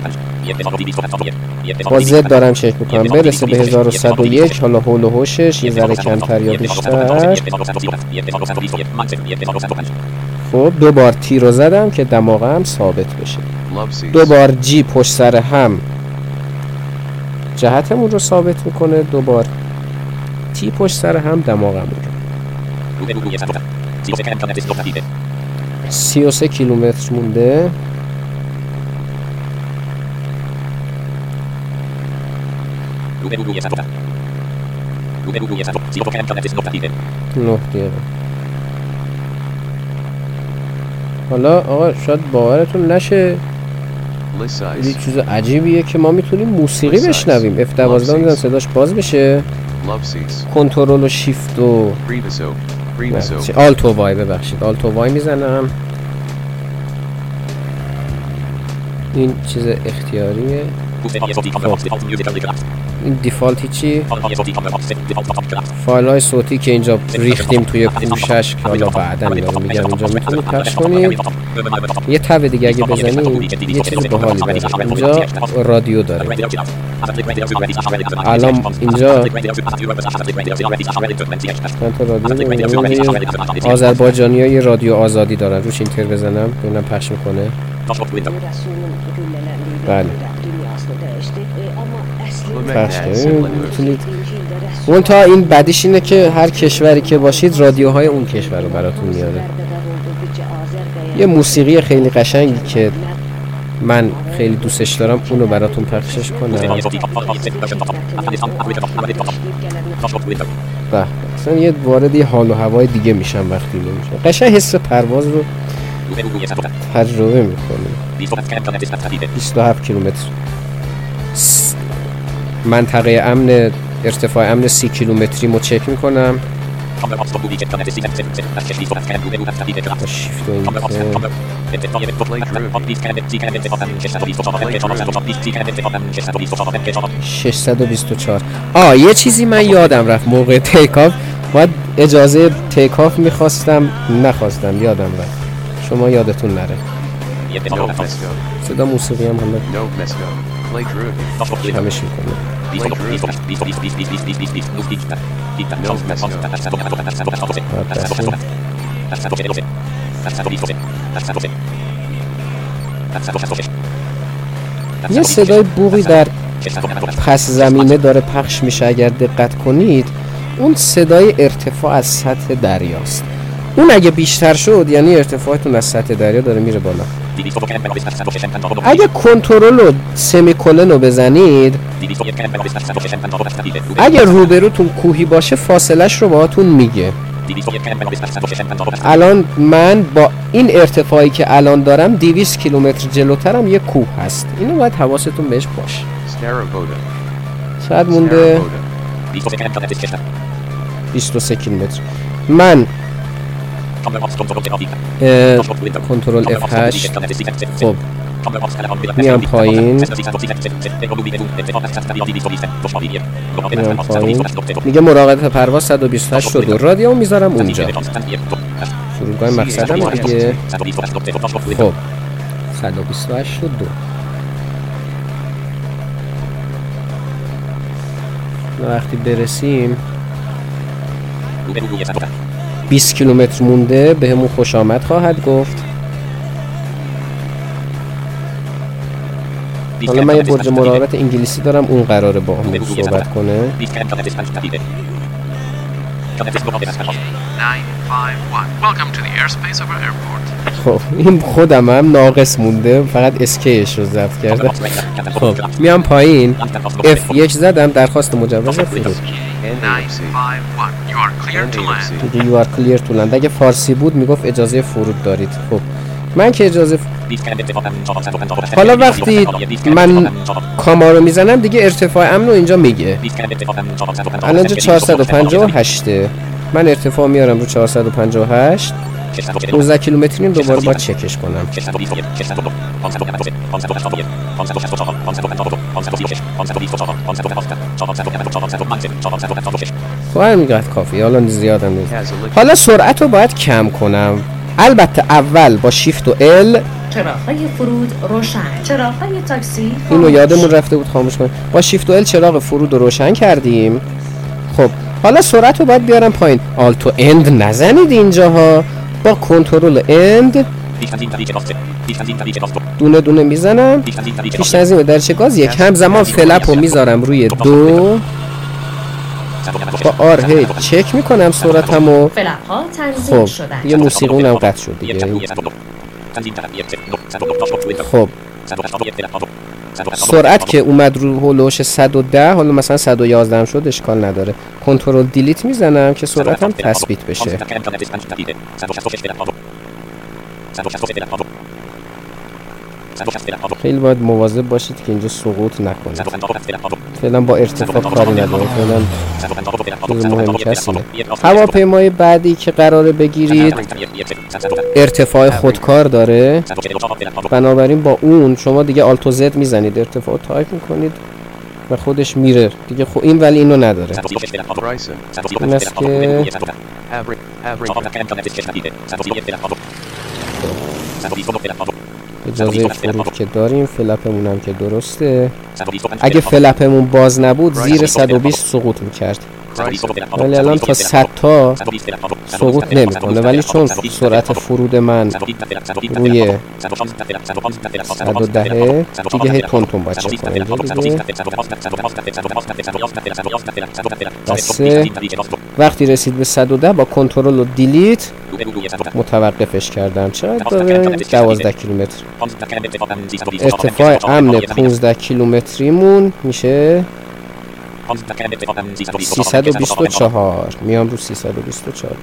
با زد دارم چک می‌کنم برسه به 1101 حالا هول و هوشش یه ذره کمتر یا بیشتر خب دو بار تی رو زدم که دماغم ثابت بشه دو بار جی پشت سر هم جهتمون رو ثابت می‌کنه دو بار تی پشت سر هم دماغمون رو. 33 کیلومتر مونده. نه دقیقه. حالا آقا شاید باورتون نشه. یه چیز عجیبیه که ما می‌تونیم موسیقی بشنویم. F12 می‌دونم صداش باز بشه. کنترل و شیفت و آلتو وای ببخشید. آلتو وای می‌زنم. این چیز اختیاریه. دیفالتی چی؟ فایل های صوتی که اینجا ریختیم توی کوشش که حالا بعدا میگم اینجا می‌تونید پخش کنید یه تب دیگه اگه بزنید یه چیز باحالی داره. اینجا رادیو داره. الان اینجا آذربایجانی های رادیو آزادی دارن. روش اینتر بزنم ببینم پخش می‌کنه. بله. کنیم. می‌تونید اون تا این بدیش اینه که هر کشوری که باشید رادیوهای اون کشور رو براتون میاره. یه موسیقی خیلی قشنگی که من خیلی دوستش دارم اونو براتون پخشش کنم. به. اصلا یه وارد یه حال و هوای دیگه میشم وقتی اینو میشم قشنگ حس پرواز رو تجربه می‌کنیم 27 کیلومتر. منطقه امن ارتفاع امن 30 کیلومتری مو چک می‌کنم. با شیفت و اینتر 624 آه یه چیزی من یادم رفت موقع تیکاف باید اجازه تیکاف می‌خواستم نخواستم یادم رفت. شما یادتون نره. صدا موسیقی هم حالا. همش یه صدای بوغی در پس زمینه داره پخش میشه اگر دقت کنید. اون صدای ارتفاع از سطح دریاست اون اگه بیشتر شد یعنی ارتفاعتون از سطح دریا داره میره بالا. اگه کنترل و سمیکولن رو بزنید اگه روبروتون کوهی باشه فاصلش رو باهاتون میگه. الان من با این ارتفاعی که الان دارم 200 کیلومتر جلوترم یه کوه هست. اینو باید حواستون بهش باشه چقدر مونده 23 کیلومتر. من کنترل F8 خب. میام پایین. میام پایین. میگه مراقبت پرواز 128 شد رادیو می‌ذارم اونجا. فرودگاه مقصدم دیگه. خب. 128 شد دو. وقتی برسیم. 20 کیلومتر مونده بهمون خوش آمد خواهد گفت حالا من یه برج مراقبت انگلیسی دارم اون قراره با همون صحبت کنه 951. Welcome to the airspace of our airport. خب این خودم هم ناقص مونده. فقط اسکیش رو ضبط کرده خب میام پایین. F1 زدم درخواست مجوز فرود 951. You are cleared to land. دیگه you are clear to land. اگه فارسی بود می‌گفت اجازه فرود دارید. خب من که اجازه حالا وقتی من کاما رو می‌زنم دیگه ارتفاع امن رو اینجا میگه. الان اینجا 458 من ارتفاع میارم رو 458 15 کیلومتریم دوباره باید چکش کنم. خب همینقدر کافی حالا زیادم نیست. حالا سرعت رو باید کم کنم. البته اول با شیفت و L. چراغهای فرود روشن. چراغهای تاکسی اینو. یادمون رفته بود خاموش کنیم. با شیفت و L چراغ فرود رو روشن کردیم. خب حالا سرعت رو باید بیارم پایین. alt و end نزنید اینجاها. با control end. دونه دونه می‌زنم. پیش تنظیم دریچه گاز یک همزمان flap رو می‌ذارم روی دو. با آر هی چک می‌کنم سرعتمو فلپها تنظیم خب یه موسیقی اونم قطع شد دیگه. خب. سرعت که اومد رو هولوش 110 حالا مثلا 111 هم شد اشکال نداره. کنترل دیلیت می‌زنم که سرعتم تثبیت بشه. خیلی باید مواظب باشید که اینجا سقوط نکنید. فعلا با ارتفاع کاری نداره فعلا هواپیمای بعدی که قراره بگیرید ارتفاع خودکار داره. بنابراین با اون شما دیگه آلتو زد می‌زنید. ارتفاع تایپ می‌کنید و خودش میره. دیگه خب این ولی اینو نداره. این است که. اجازه فرود که داریم فلپمون هم که درسته. اگه فلپمون باز نبود زیر 120 سقوط می‌کرد. ولی الان تا 100 تا سقوط ولی چون سرعت فرود من روی 110 دیگه هی تون تون باید چک دیگه بسه وقتی رسید به 110 با کنترل و دیلیت متوقفش کردم. چقدر داره؟ 12 کیلومتر. ارتفاع امن 15 کیلومتریمون میشه؟ 324 میام رو 324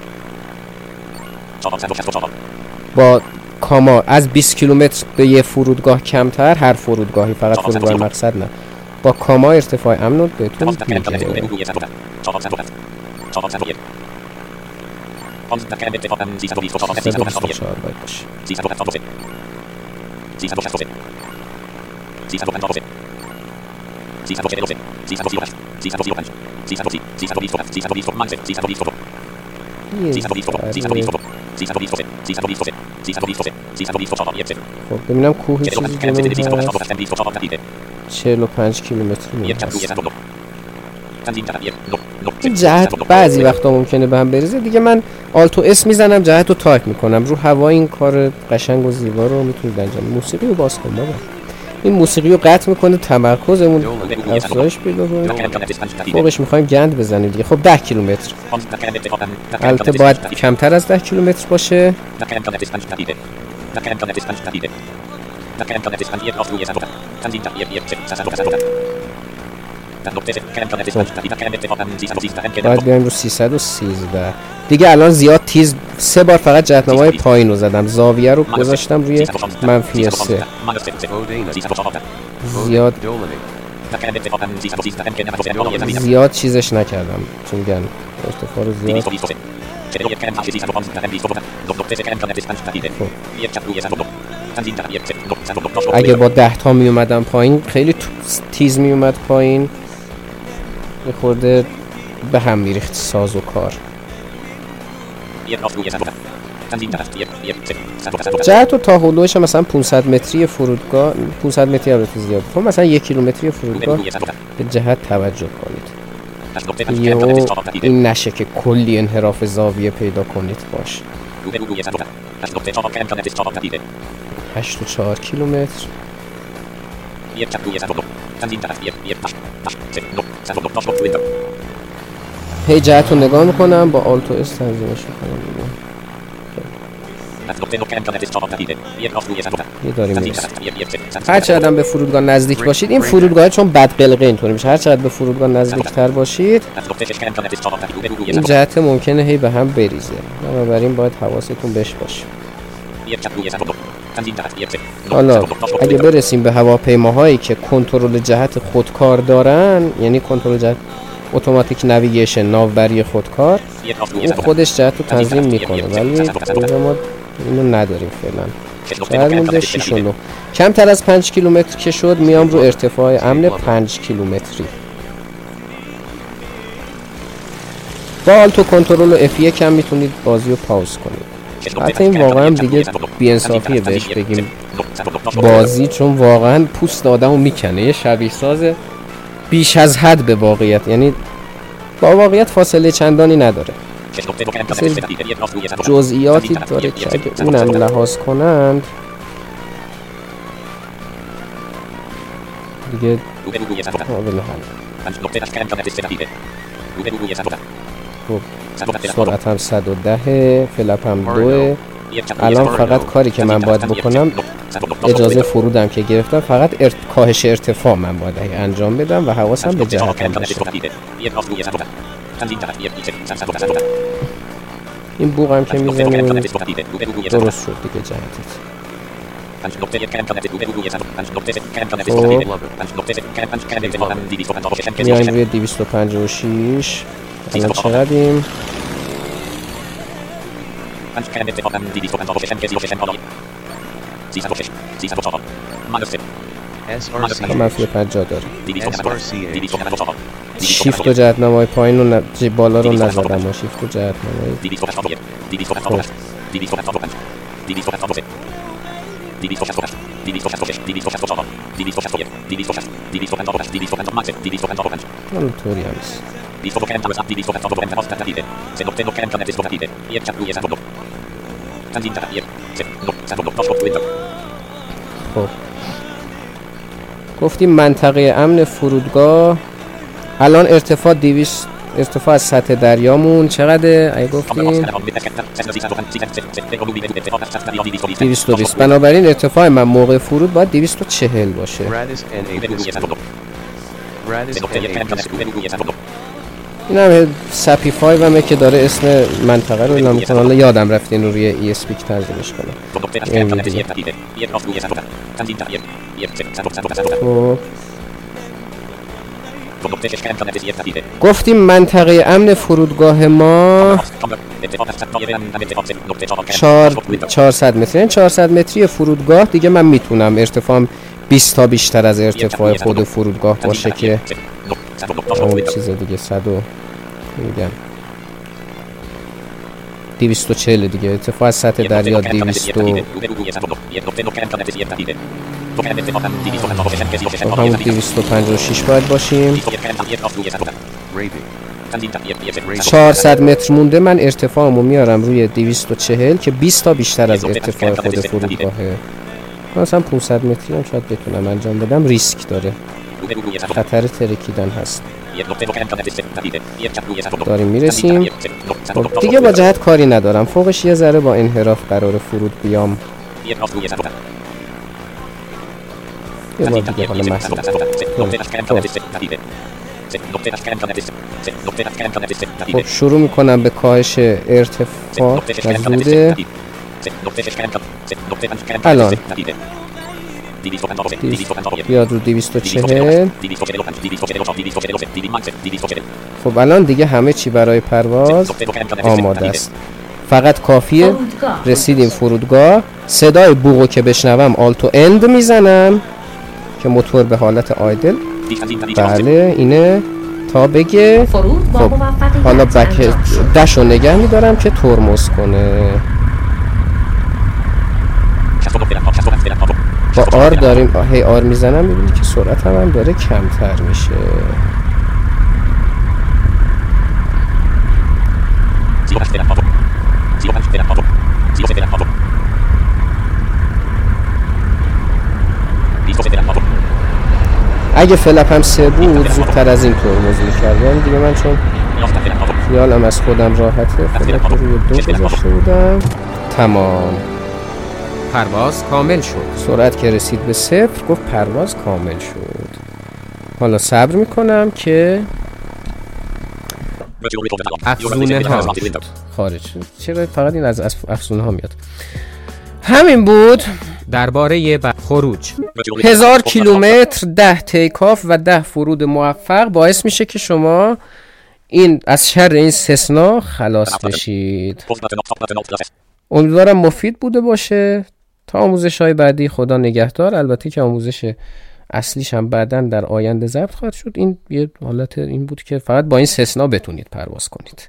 با کاما از 20 کیلومتر به یه فرودگاه کمتر هر فرودگاهی فقط فرودگاه مقصد نه. با کاما ارتفاع امن بهتون میگه 324 باید باشه یه ذره. خب ببینم کوه چیزی جلوم هست. 45 کیلومتر میاد این جهت بعضی وقتا ممکنه به هم بریزه. دیگه من alt و S می‌زنم جهت رو تایپ می‌کنم. رو هوا این کار قشنگ و زیبا رو می‌تونید انجام. موسیقی رو باز کن بابا. این موسیقی رو قطع می‌کنه تمرکزمون افزایش پیدا کنه. فوقش می‌خوایم گند بزنیم دیگه. خب 10 کیلومتر. البته باید کمتر از 10 کیلومتر باشه. باید بیایم رو 313 دیگه الان زیاد تیز سه بار فقط جهتنامه های پایین رو زدم زاویه رو گذاشتم روی منفی سه زیاد زیاد چیزش نکردم چون میگن ارتفاع رو زیاد اگه با ده تا می اومدم پایین خیلی تیز می اومد پایین یه خورده به هم میریخت ساز و کار. جهت و تا هلوش مثلا 500 متری فرودگاه 500 متری البته زیاد خب مثلا یک کیلومتری فرودگاه به جهت توجه کنید. یهو این نشه که کلی انحراف زاویه پیدا کنید باش. 8 و 4 کیلومتر. هی جهت رو نگاه می‌کنم با آلتو اس تنظیمش می‌کنم دیگه. هر چقدر به فرودگاه نزدیک باشید این فرودگاه چون بد قلقه اینطوری میشه. هر چقدر به فرودگاه نزدیکتر باشید این جهت ممکنه هی به هم بریزه. بنابراین باید حواستون بهش باشه. حالا اگه برسیم به هواپیماهایی که کنترل جهت خودکار دارن یعنی کنترل جهت اتوماتیک نویگیشن ناوبری خودکار این خودش جهت رو تنظیم می‌کنه ولی ما اینو نداریم فعلا. بعد مونده 6 و 9 کمتر از 5 کیلومتر که شد میام رو ارتفاع امن 5 کیلومتری. با آلتو کنترل و F1 هم می‌تونید بازی رو پاوز کنید. حتی این واقعا دیگه بیانصافیه بهش بگیم بازی چون واقعا پوست آدمو می‌کنه. یه شبیه ساز بیش از حد به واقعیت. یعنی با واقعیت فاصله چندانی نداره. جزئیاتی داره که اگه اونم لحاظ کنند دیگه قابل خب. سرعت هم 110 فلپ هم دوه. الان فقط کاری که من باید بکنم اجازه فرودم که گرفتم فقط ارت... کاهش ارتفاع من باید انجام بدم و حواسم به جهتم باشه. این بوق هم که می‌زنه درست شد دیگه جهتت. میایم روی 256 الان چقدریم SRC. منفی 50 داره. شیفت و جهت نمای پایین و بالا رو نزدم و شیفت و جهت نمای اونطوری هم نیست خب گفتیم منطقه امن فرودگاه الان ارتفاع 200 ارتفاع از سطح دریامون چقدره؟ اگه گفتیم 220 بنابراین ارتفاع من موقع فرود باید 240 باشه این هم سپی 5 همه که داره اسم منطقه رو اعلام می‌کنه حالا یادم رفت این رو روی ای اس ترجمهش کنم. خب. گفتیم منطقه امن فرودگاه ما 4 400 متر. یعنی 400 متری فرودگاه. دیگه من می‌تونم ارتفاعم 20 تا بیشتر از ارتفاع خود فرودگاه باشه که چیز دیگه 100 و میگم. 240 دیگه. ارتفاع از سطح دریا 200 و خب همون 256 باید باشیم. Raving. 400 متر مونده. من ارتفاعمو میارم روی 240 که 20 تا بیشتر از ارتفاع خود فرودگاهه. مثلا 500 متری هم شاید بتونم انجام بدم. ریسک داره. خطر ترکیدن هست. داریم می‌رسیم خب دیگه با جهت کاری ندارم فوقش یه ذره با انحراف قرار فرود بیام یه بار دیگه حالا خب شروع می‌کنم به کاهش ارتفاع و زوده الان بیاد رو 240 خب الان دیگه همه چی برای پرواز آماده است فقط کافیه رسیدیم فرودگاه صدای بوغو که بشنوم آلتو اند می‌زنم که موتور به حالت آیدل بله اینه تا بگه خب موفقیت حالا بک. دش رو نگه میدارم که ترمز کنه با آر داریم هی آر می‌زنم می‌بینی که سرعت هم, هم داره کمتر میشه. اگه فلپ هم سه بود زودتر از این ترمز می‌کردم. دیگه من چون خیالم از خودم راحته فلپ رو روی دو گذاشته بودم. تمام. پرواز کامل شد. سرعت که رسید به صفر گفت پرواز کامل شد. حالا صبر می‌کنم که افزونه ها خارج شد. چرا فقط این از اف- افزونه ها میاد. همین بود. درباره خروج. هزار کیلومتر ده تیکاف و ده فرود موفق باعث میشه که شما این از شر این سسنا خلاص بشید. امیدوارم مفید بوده باشه. تا آموزش های بعدی خدا نگهدار. البته که آموزش اصلیش هم بعدا در آینده ضبط خواهد شد. این یه حالت این بود که فقط با این سسنا بتونید پرواز کنید.